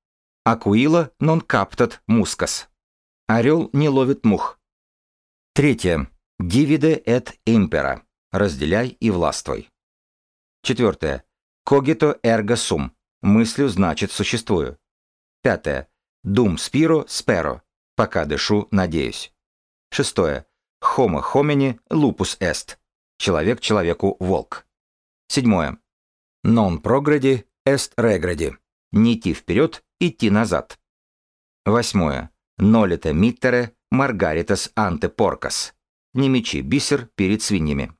Акуила нон каптат мускас. Орел не ловит мух. Третье. Дивиде эт импера. Разделяй и властвуй. Четвертое. Когито эрго сум. Мыслю значит существую. Пятое. Дум спиру сперо. Пока дышу, надеюсь. Шестое. Homo homini lupus est. Человек человеку волк. Седьмое. Non progredi est regredi. Не идти вперед, идти назад. Восьмое. Нолита mittere margaritas ante porcas. Не мечи бисер перед свиньями.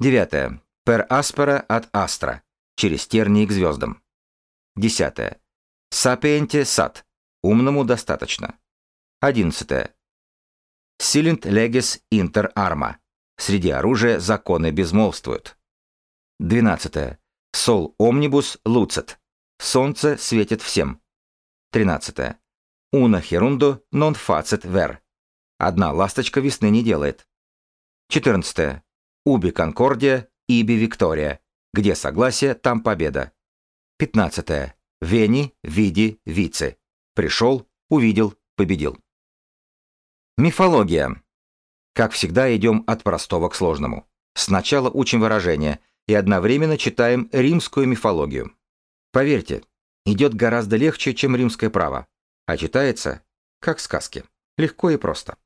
Девятое. Per aspera ad astra. Через тернии к звездам. Десятое. Сапиенте сад. Умному достаточно. Одиннадцатое. Силент легис интер арма. Среди оружия законы безмолвствуют. Двенадцатое. Сол омнибус луцет. Солнце светит всем. Тринадцатое. Уна херунду нон фацет вер. Одна ласточка весны не делает. Четырнадцатое. Уби конкордия, иби виктория где согласие, там победа. 15. Вени, види, вице. Пришел, увидел, победил. Мифология. Как всегда, идем от простого к сложному. Сначала учим выражения и одновременно читаем римскую мифологию. Поверьте, идет гораздо легче, чем римское право, а читается, как сказки, легко и просто.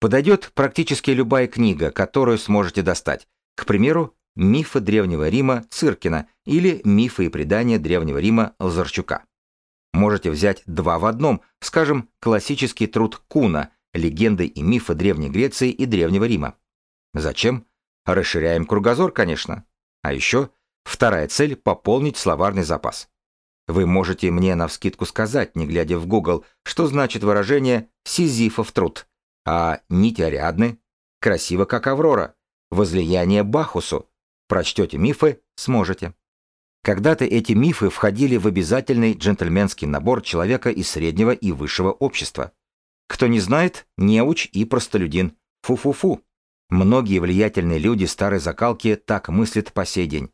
Подойдет практически любая книга, которую сможете достать, к примеру, мифы Древнего Рима Циркина или мифы и предания Древнего Рима Лазарчука. Можете взять два в одном, скажем, классический труд Куна «Легенды и мифы Древней Греции и Древнего Рима». Зачем? Расширяем кругозор, конечно. А еще вторая цель – пополнить словарный запас. Вы можете мне навскидку сказать, не глядя в Google, что значит выражение «сизифов труд», а «нитярядны», «красиво как аврора», «возлияние Бахусу», прочтете мифы, сможете. Когда-то эти мифы входили в обязательный джентльменский набор человека из среднего и высшего общества. Кто не знает, неуч и простолюдин. Фу-фу-фу. Многие влиятельные люди старой закалки так мыслят по сей день.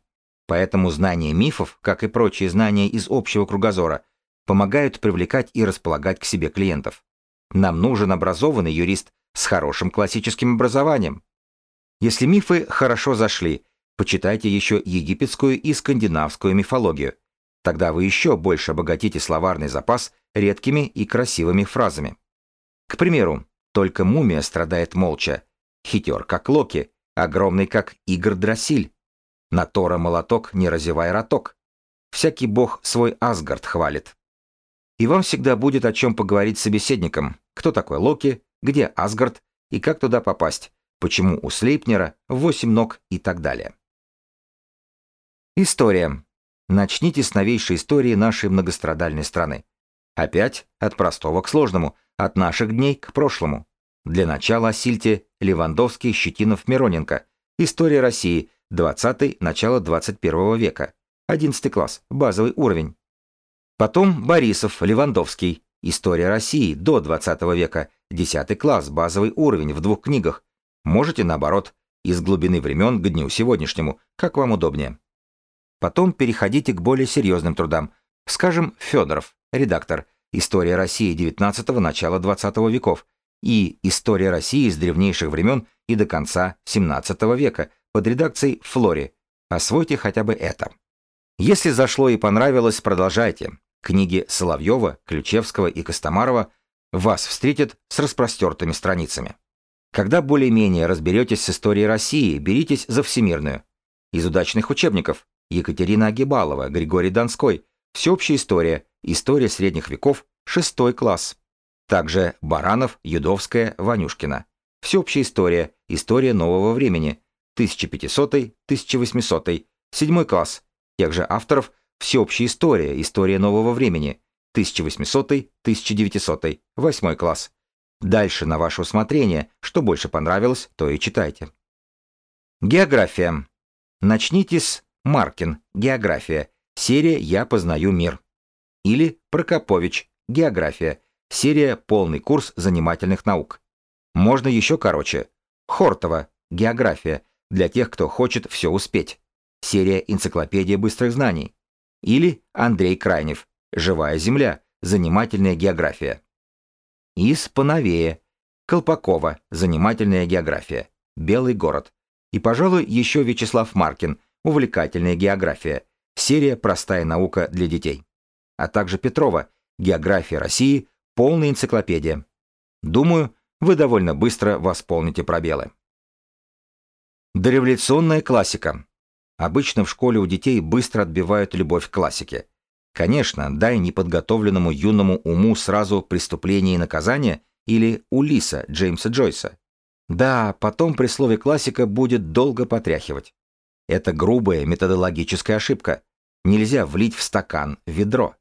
Поэтому знание мифов, как и прочие знания из общего кругозора, помогают привлекать и располагать к себе клиентов. Нам нужен образованный юрист с хорошим классическим образованием. Если мифы хорошо зашли, Почитайте еще египетскую и скандинавскую мифологию. Тогда вы еще больше обогатите словарный запас редкими и красивыми фразами. К примеру, только мумия страдает молча, хитер как Локи, огромный как Игр Драсиль, на Тора молоток не разевай роток. Всякий бог свой Асгард хвалит. И вам всегда будет о чем поговорить с собеседником, кто такой Локи, где Асгард и как туда попасть, почему у Слейпнера восемь ног и так далее. История. Начните с новейшей истории нашей многострадальной страны. Опять от простого к сложному, от наших дней к прошлому. Для начала о Сильте, Левандовский, Щетинов, Мироненко. История России, 20 начало 21 века. 11 класс, базовый уровень. Потом Борисов, Левандовский. История России до 20 века, 10 класс, базовый уровень в двух книгах. Можете наоборот, из глубины времен к дню сегодняшнему, как вам удобнее. Потом переходите к более серьезным трудам. Скажем, Федоров, редактор «История России XIX – начала XX веков» и «История России с древнейших времен и до конца XVII века» под редакцией Флори. Освойте хотя бы это. Если зашло и понравилось, продолжайте. Книги Соловьева, Ключевского и Костомарова вас встретят с распростертыми страницами. Когда более-менее разберетесь с историей России, беритесь за всемирную. Из удачных учебников Екатерина Агибалова, Григорий Донской, «Всеобщая история», «История средних веков», Шестой класс. Также Баранов, Юдовская, Ванюшкина. «Всеобщая история», «История нового времени», 1500-1800, Седьмой класс. Тех же авторов «Всеобщая история», «История нового времени», 1800-1900, Восьмой класс. Дальше на ваше усмотрение, что больше понравилось, то и читайте. География. Начните с Маркин. География. Серия «Я познаю мир». Или Прокопович. География. Серия «Полный курс занимательных наук». Можно еще короче. Хортова. География. Для тех, кто хочет все успеть. Серия «Энциклопедия быстрых знаний». Или Андрей Крайнев. «Живая земля. Занимательная география». Из поновее. Колпакова. Занимательная география. Белый город. И, пожалуй, еще Вячеслав Маркин – увлекательная география, серия «Простая наука для детей», а также Петрова «География России. Полная энциклопедия». Думаю, вы довольно быстро восполните пробелы. Дореволюционная классика. Обычно в школе у детей быстро отбивают любовь к классике. Конечно, дай неподготовленному юному уму сразу «Преступление и наказание» или «Улиса» Джеймса Джойса. Да, потом при слове «классика» будет долго потряхивать. Это грубая методологическая ошибка. Нельзя влить в стакан ведро.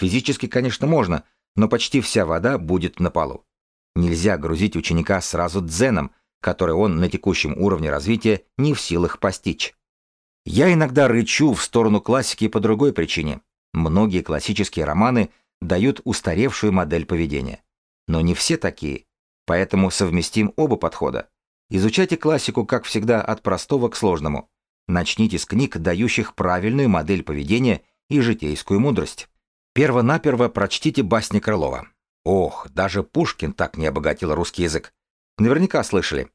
Физически, конечно, можно, но почти вся вода будет на полу. Нельзя грузить ученика сразу дзеном, который он на текущем уровне развития не в силах постичь. Я иногда рычу в сторону классики по другой причине. Многие классические романы дают устаревшую модель поведения. Но не все такие, поэтому совместим оба подхода. Изучайте классику, как всегда, от простого к сложному. Начните с книг, дающих правильную модель поведения и житейскую мудрость. Первонаперво прочтите басни Крылова. Ох, даже Пушкин так не обогатил русский язык. Наверняка слышали.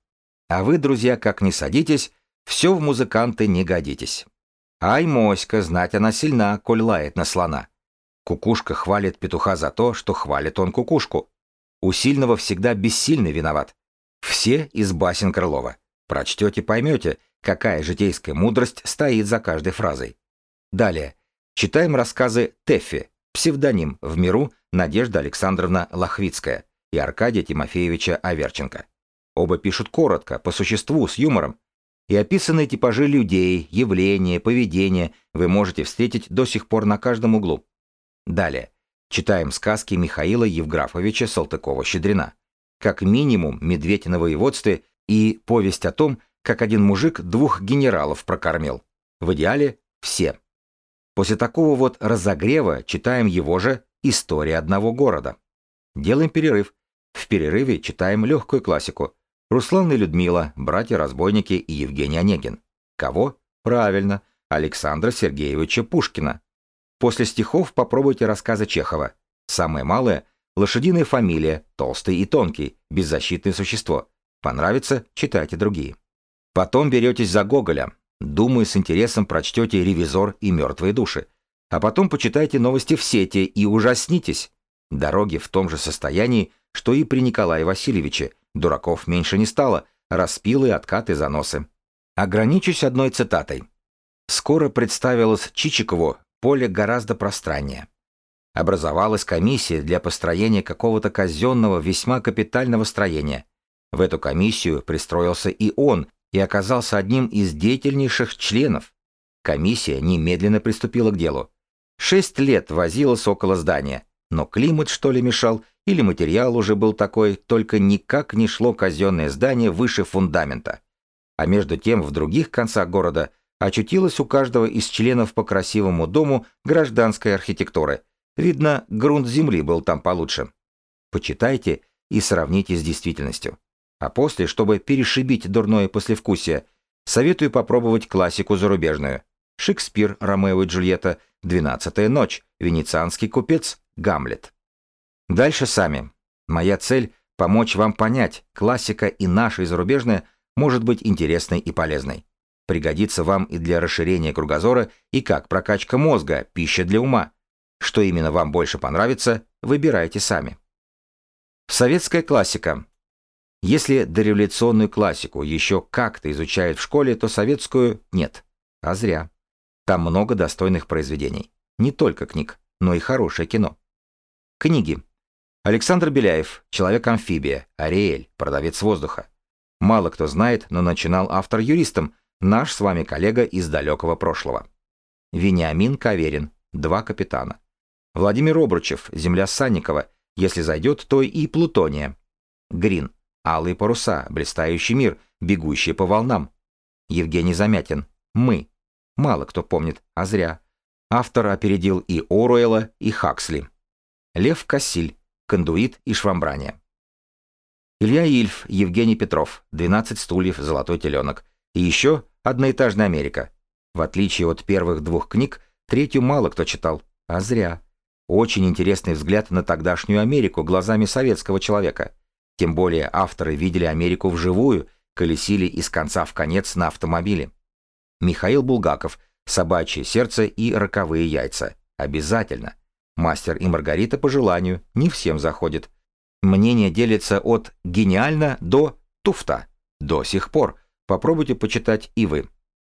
А вы, друзья, как не садитесь, все в музыканты не годитесь. Ай, моська, знать она сильна, коль лает на слона. Кукушка хвалит петуха за то, что хвалит он кукушку. У сильного всегда бессильный виноват. Все из басен Крылова. Прочтете, поймете, Какая житейская мудрость стоит за каждой фразой. Далее. Читаем рассказы Тэффи, псевдоним в миру Надежда Александровна Лохвицкая и Аркадия Тимофеевича Аверченко. Оба пишут коротко, по существу, с юмором. И описанные типажи людей, явления, поведения вы можете встретить до сих пор на каждом углу. Далее. Читаем сказки Михаила Евграфовича Салтыкова-Щедрина. Как минимум «Медведь на воеводстве» и «Повесть о том, как один мужик двух генералов прокормил. В идеале все. После такого вот разогрева читаем его же «История одного города». Делаем перерыв. В перерыве читаем легкую классику. Руслан и Людмила, братья-разбойники и Евгений Онегин. Кого? Правильно, Александра Сергеевича Пушкина. После стихов попробуйте рассказы Чехова. Самое малое – лошадиная фамилия, толстый и тонкий, беззащитное существо. Понравится – читайте другие. Потом беретесь за Гоголя. Думаю, с интересом прочтете «Ревизор» и «Мертвые души». А потом почитайте новости в сети и ужаснитесь. Дороги в том же состоянии, что и при Николае Васильевиче. Дураков меньше не стало. Распилы, откаты, заносы. Ограничусь одной цитатой. Скоро представилось Чичикову поле гораздо пространнее. Образовалась комиссия для построения какого-то казенного, весьма капитального строения. В эту комиссию пристроился и он, и оказался одним из деятельнейших членов. Комиссия немедленно приступила к делу. Шесть лет возилась около здания, но климат что ли мешал, или материал уже был такой, только никак не шло казенное здание выше фундамента. А между тем в других концах города очутилось у каждого из членов по красивому дому гражданской архитектуры. Видно, грунт земли был там получше. Почитайте и сравните с действительностью а после, чтобы перешибить дурное послевкусие, советую попробовать классику зарубежную. Шекспир, Ромео и Джульетта, «Двенадцатая ночь», «Венецианский купец», «Гамлет». Дальше сами. Моя цель – помочь вам понять, классика и наша и зарубежная может быть интересной и полезной. Пригодится вам и для расширения кругозора, и как прокачка мозга, пища для ума. Что именно вам больше понравится, выбирайте сами. Советская классика если дореволюционную классику еще как-то изучают в школе, то советскую нет. А зря. Там много достойных произведений. Не только книг, но и хорошее кино. Книги. Александр Беляев, человек-амфибия, Ариэль, продавец воздуха. Мало кто знает, но начинал автор юристом, наш с вами коллега из далекого прошлого. Вениамин Каверин, два капитана. Владимир Обручев, земля Санникова, если зайдет, то и Плутония. Грин, алые паруса, блистающий мир, бегущие по волнам. Евгений Замятин. Мы. Мало кто помнит, а зря. Автор опередил и Оруэлла, и Хаксли. Лев Кассиль. Кондуит и швамбрание. Илья Ильф, Евгений Петров, 12 стульев, золотой теленок. И еще «Одноэтажная Америка». В отличие от первых двух книг, третью мало кто читал, а зря. Очень интересный взгляд на тогдашнюю Америку глазами советского человека – тем более авторы видели Америку вживую, колесили из конца в конец на автомобиле. Михаил Булгаков «Собачье сердце» и «Роковые яйца». Обязательно. «Мастер и Маргарита» по желанию не всем заходит. Мнение делится от «гениально» до «туфта». До сих пор. Попробуйте почитать и вы.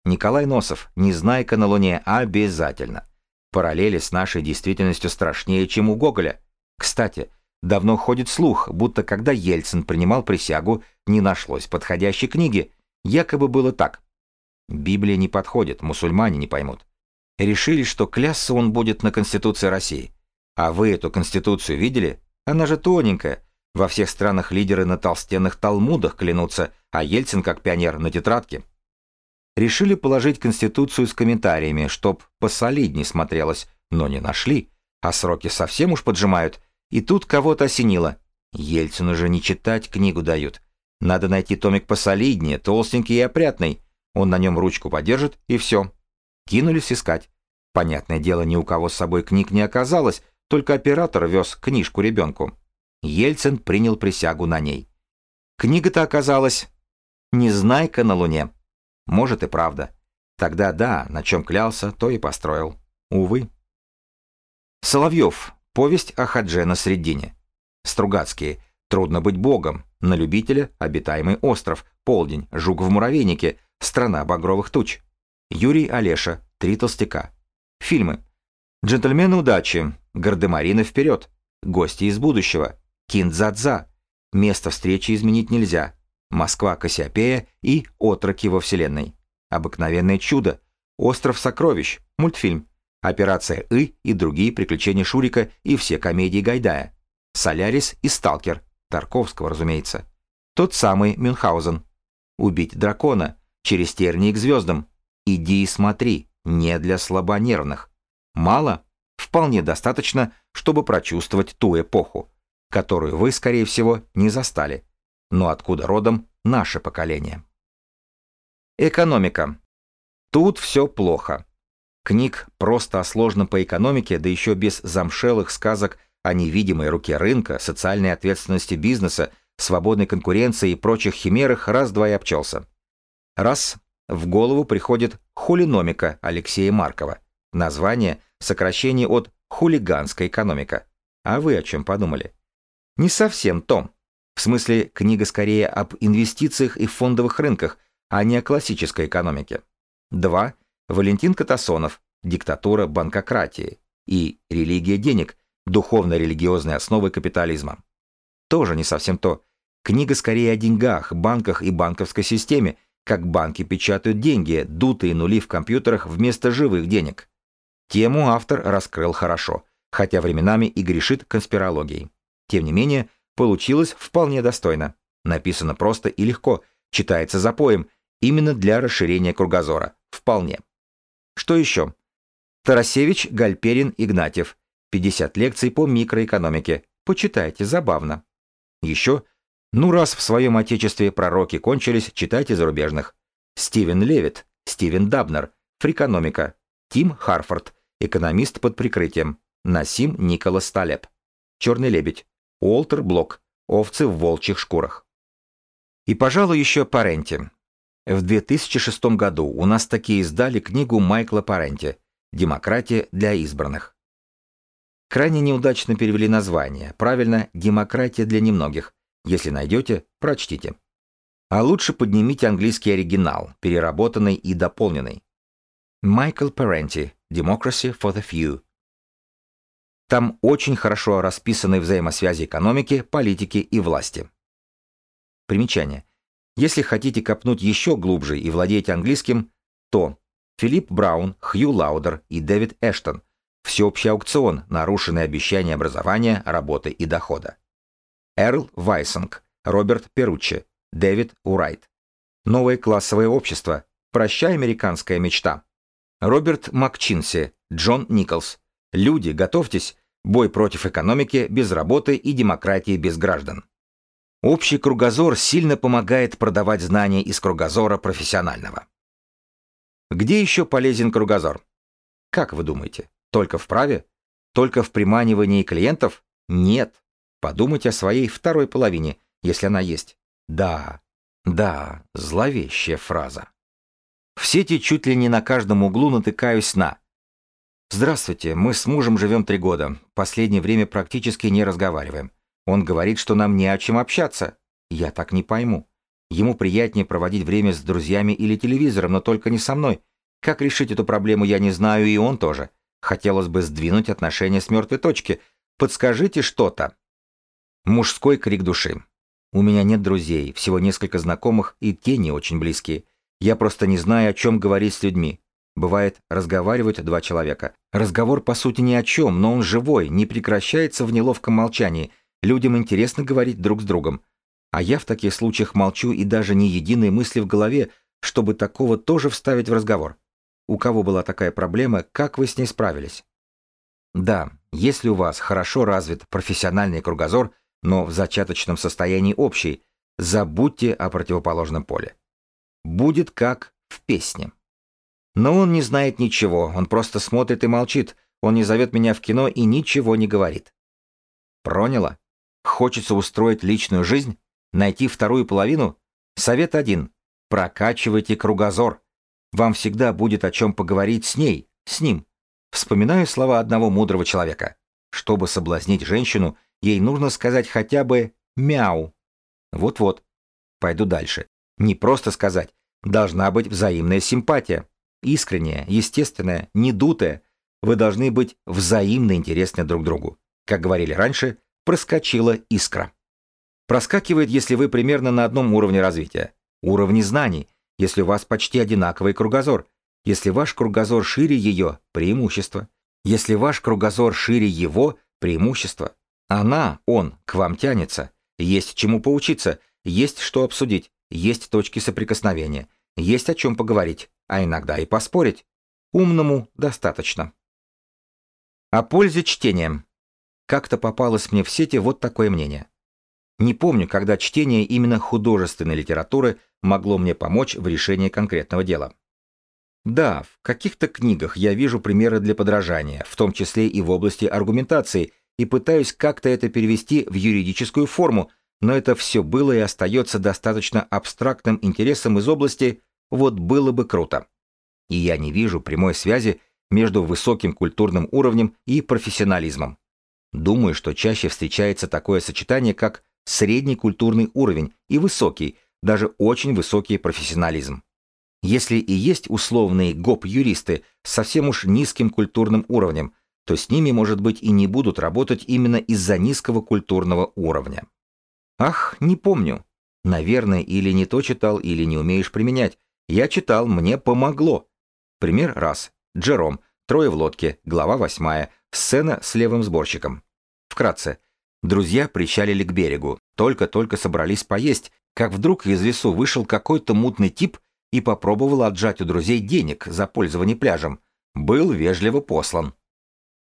Николай Носов «Незнайка на Луне» обязательно. Параллели с нашей действительностью страшнее, чем у Гоголя. Кстати, Давно ходит слух, будто когда Ельцин принимал присягу, не нашлось подходящей книги. Якобы было так. Библия не подходит, мусульмане не поймут. Решили, что клясться он будет на Конституции России. А вы эту Конституцию видели? Она же тоненькая. Во всех странах лидеры на толстенных талмудах клянутся, а Ельцин как пионер на тетрадке. Решили положить Конституцию с комментариями, чтоб посолиднее смотрелось, но не нашли. А сроки совсем уж поджимают, и тут кого-то осенило. Ельцин уже не читать, книгу дают. Надо найти томик посолиднее, толстенький и опрятный. Он на нем ручку подержит, и все. Кинулись искать. Понятное дело, ни у кого с собой книг не оказалось, только оператор вез книжку ребенку. Ельцин принял присягу на ней. Книга-то оказалась «Незнайка на Луне». Может и правда. Тогда да, на чем клялся, то и построил. Увы. Соловьев, Повесть о Хадже на Средине. Стругацкие. Трудно быть богом. На любителя обитаемый остров. Полдень. Жук в муравейнике. Страна багровых туч. Юрий Олеша. Три толстяка. Фильмы. Джентльмены удачи. Гардемарины вперед. Гости из будущего. Киндзадза. Место встречи изменить нельзя. Москва Кассиопея и Отроки во Вселенной. Обыкновенное чудо. Остров сокровищ. Мультфильм операция «И» и другие приключения Шурика и все комедии Гайдая, «Солярис» и «Сталкер», Тарковского, разумеется. Тот самый Мюнхгаузен. «Убить дракона», «Через тернии к звездам», «Иди и смотри», не для слабонервных. Мало? Вполне достаточно, чтобы прочувствовать ту эпоху, которую вы, скорее всего, не застали. Но откуда родом наше поколение? Экономика. Тут все плохо книг просто сложно по экономике, да еще без замшелых сказок о невидимой руке рынка, социальной ответственности бизнеса, свободной конкуренции и прочих химерах раз-два и обчелся. Раз в голову приходит хулиномика Алексея Маркова. Название – сокращение от «хулиганская экономика». А вы о чем подумали? Не совсем том. В смысле, книга скорее об инвестициях и фондовых рынках, а не о классической экономике. Два – Валентин Катасонов «Диктатура банкократии» и «Религия денег. Духовно-религиозные основы капитализма». Тоже не совсем то. Книга скорее о деньгах, банках и банковской системе, как банки печатают деньги, дутые нули в компьютерах вместо живых денег. Тему автор раскрыл хорошо, хотя временами и грешит конспирологией. Тем не менее, получилось вполне достойно. Написано просто и легко, читается запоем, именно для расширения кругозора. Вполне. Что еще? Тарасевич, Гальперин, Игнатьев. 50 лекций по микроэкономике. Почитайте, забавно. Еще, ну раз в своем отечестве пророки кончились, читайте зарубежных. Стивен Левит, Стивен Дабнер, Фрикономика, Тим Харфорд, экономист под прикрытием, Насим Николас Талеб, Черный лебедь, Уолтер Блок, овцы в волчьих шкурах. И, пожалуй, еще Паренти, в 2006 году у нас такие издали книгу Майкла Паренти «Демократия для избранных». Крайне неудачно перевели название. Правильно, «Демократия для немногих». Если найдете, прочтите. А лучше поднимите английский оригинал, переработанный и дополненный. Майкл Паренти «Democracy for the Few». Там очень хорошо расписаны взаимосвязи экономики, политики и власти. Примечание – если хотите копнуть еще глубже и владеть английским, то Филипп Браун, Хью Лаудер и Дэвид Эштон. Всеобщий аукцион, нарушенные обещания образования, работы и дохода. Эрл Вайсинг, Роберт Перуччи, Дэвид Урайт. Новое классовое общество. Прощай, американская мечта. Роберт Макчинси, Джон Николс. Люди, готовьтесь. Бой против экономики без работы и демократии без граждан. Общий кругозор сильно помогает продавать знания из кругозора профессионального. Где еще полезен кругозор? Как вы думаете, только в праве? Только в приманивании клиентов? Нет. Подумайте о своей второй половине, если она есть. Да, да, зловещая фраза. В сети чуть ли не на каждом углу натыкаюсь на «Здравствуйте, мы с мужем живем три года, последнее время практически не разговариваем. Он говорит, что нам не о чем общаться. Я так не пойму. Ему приятнее проводить время с друзьями или телевизором, но только не со мной. Как решить эту проблему, я не знаю, и он тоже. Хотелось бы сдвинуть отношения с мертвой точки. Подскажите что-то. Мужской крик души. У меня нет друзей, всего несколько знакомых, и те не очень близкие. Я просто не знаю, о чем говорить с людьми. Бывает, разговаривают два человека. Разговор, по сути, ни о чем, но он живой, не прекращается в неловком молчании – Людям интересно говорить друг с другом. А я в таких случаях молчу и даже ни единой мысли в голове, чтобы такого тоже вставить в разговор. У кого была такая проблема, как вы с ней справились? Да, если у вас хорошо развит профессиональный кругозор, но в зачаточном состоянии общий, забудьте о противоположном поле. Будет как в песне. Но он не знает ничего, он просто смотрит и молчит, он не зовет меня в кино и ничего не говорит. Проняла? Хочется устроить личную жизнь, найти вторую половину? Совет один. Прокачивайте кругозор. Вам всегда будет о чем поговорить с ней, с ним. Вспоминаю слова одного мудрого человека. Чтобы соблазнить женщину, ей нужно сказать хотя бы «мяу». Вот-вот. Пойду дальше. Не просто сказать. Должна быть взаимная симпатия. Искренняя, естественная, недутая. Вы должны быть взаимно интересны друг другу. Как говорили раньше, проскочила искра. Проскакивает, если вы примерно на одном уровне развития, уровни знаний, если у вас почти одинаковый кругозор, если ваш кругозор шире ее – преимущество, если ваш кругозор шире его – преимущество. Она, он, к вам тянется, есть чему поучиться, есть что обсудить, есть точки соприкосновения, есть о чем поговорить, а иногда и поспорить. Умному достаточно. О пользе чтением. Как-то попалось мне в сети вот такое мнение. Не помню, когда чтение именно художественной литературы могло мне помочь в решении конкретного дела. Да, в каких-то книгах я вижу примеры для подражания, в том числе и в области аргументации, и пытаюсь как-то это перевести в юридическую форму, но это все было и остается достаточно абстрактным интересом из области «вот было бы круто». И я не вижу прямой связи между высоким культурным уровнем и профессионализмом. Думаю, что чаще встречается такое сочетание, как средний культурный уровень и высокий, даже очень высокий профессионализм. Если и есть условные гоп-юристы с совсем уж низким культурным уровнем, то с ними, может быть, и не будут работать именно из-за низкого культурного уровня. Ах, не помню. Наверное, или не то читал, или не умеешь применять. Я читал, мне помогло. Пример раз. Джером. Трое в лодке. Глава восьмая. Сцена с левым сборщиком вкратце. Друзья причалили к берегу, только-только собрались поесть, как вдруг из лесу вышел какой-то мутный тип и попробовал отжать у друзей денег за пользование пляжем. Был вежливо послан.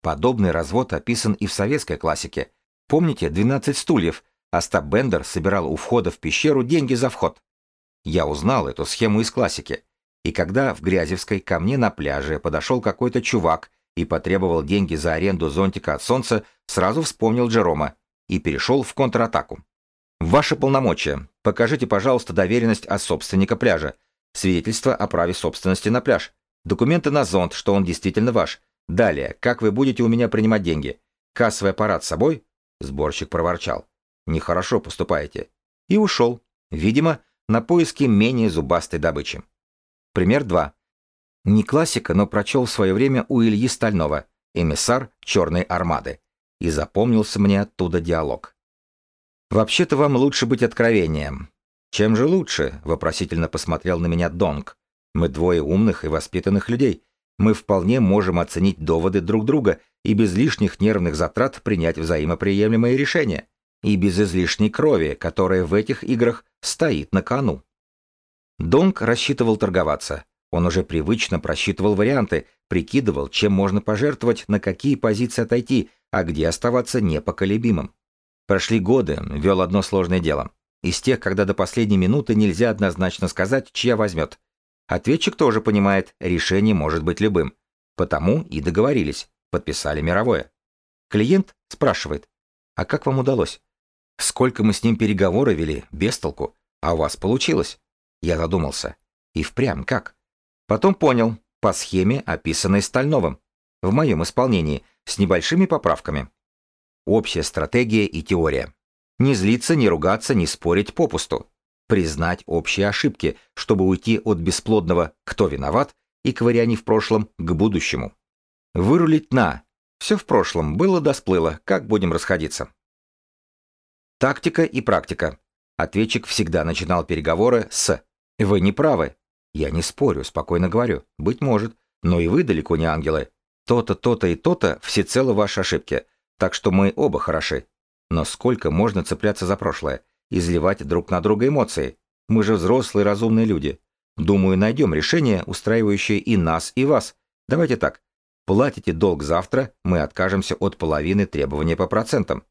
Подобный развод описан и в советской классике. Помните «12 стульев»? Остап Бендер собирал у входа в пещеру деньги за вход. Я узнал эту схему из классики. И когда в Грязевской ко мне на пляже подошел какой-то чувак и потребовал деньги за аренду зонтика от солнца, сразу вспомнил Джерома и перешел в контратаку. «Ваши полномочия. Покажите, пожалуйста, доверенность от собственника пляжа, свидетельство о праве собственности на пляж, документы на зонт, что он действительно ваш. Далее, как вы будете у меня принимать деньги? Кассовый аппарат с собой?» Сборщик проворчал. «Нехорошо поступаете». И ушел. Видимо, на поиски менее зубастой добычи. Пример 2. Не классика, но прочел в свое время у Ильи Стального «Эмиссар Черной Армады» и запомнился мне оттуда диалог. «Вообще-то вам лучше быть откровением». «Чем же лучше?» — вопросительно посмотрел на меня Донг. «Мы двое умных и воспитанных людей. Мы вполне можем оценить доводы друг друга и без лишних нервных затрат принять взаимоприемлемые решения. И без излишней крови, которая в этих играх стоит на кону». Донг рассчитывал торговаться. Он уже привычно просчитывал варианты, прикидывал, чем можно пожертвовать, на какие позиции отойти, а где оставаться непоколебимым. Прошли годы, вел одно сложное дело. Из тех, когда до последней минуты нельзя однозначно сказать, чья возьмет. Ответчик тоже понимает, решение может быть любым. Потому и договорились, подписали мировое. Клиент спрашивает, а как вам удалось? Сколько мы с ним переговоры вели, без толку, а у вас получилось? Я задумался. И впрямь как? Потом понял, по схеме, описанной Стальновым, в моем исполнении, с небольшими поправками. Общая стратегия и теория. Не злиться, не ругаться, не спорить попусту. Признать общие ошибки, чтобы уйти от бесплодного «кто виноват» и ковыряний в прошлом к будущему. Вырулить на «все в прошлом, было да сплыло, как будем расходиться». Тактика и практика. Ответчик всегда начинал переговоры с «Вы не правы, я не спорю, спокойно говорю. Быть может. Но и вы далеко не ангелы. То-то, то-то и то-то всецело ваши ошибки. Так что мы оба хороши. Но сколько можно цепляться за прошлое? Изливать друг на друга эмоции? Мы же взрослые разумные люди. Думаю, найдем решение, устраивающее и нас, и вас. Давайте так. Платите долг завтра, мы откажемся от половины требования по процентам.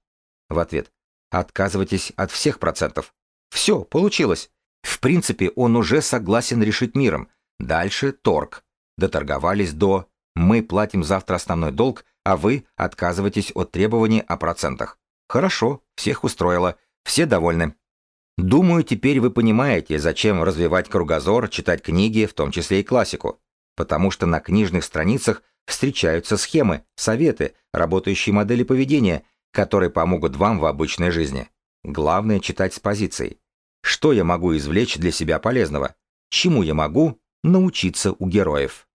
В ответ. Отказывайтесь от всех процентов. Все, получилось. В принципе, он уже согласен решить миром. Дальше торг. Доторговались до «мы платим завтра основной долг, а вы отказываетесь от требований о процентах». Хорошо, всех устроило, все довольны. Думаю, теперь вы понимаете, зачем развивать кругозор, читать книги, в том числе и классику. Потому что на книжных страницах встречаются схемы, советы, работающие модели поведения, которые помогут вам в обычной жизни. Главное читать с позицией. Что я могу извлечь для себя полезного? Чему я могу научиться у героев?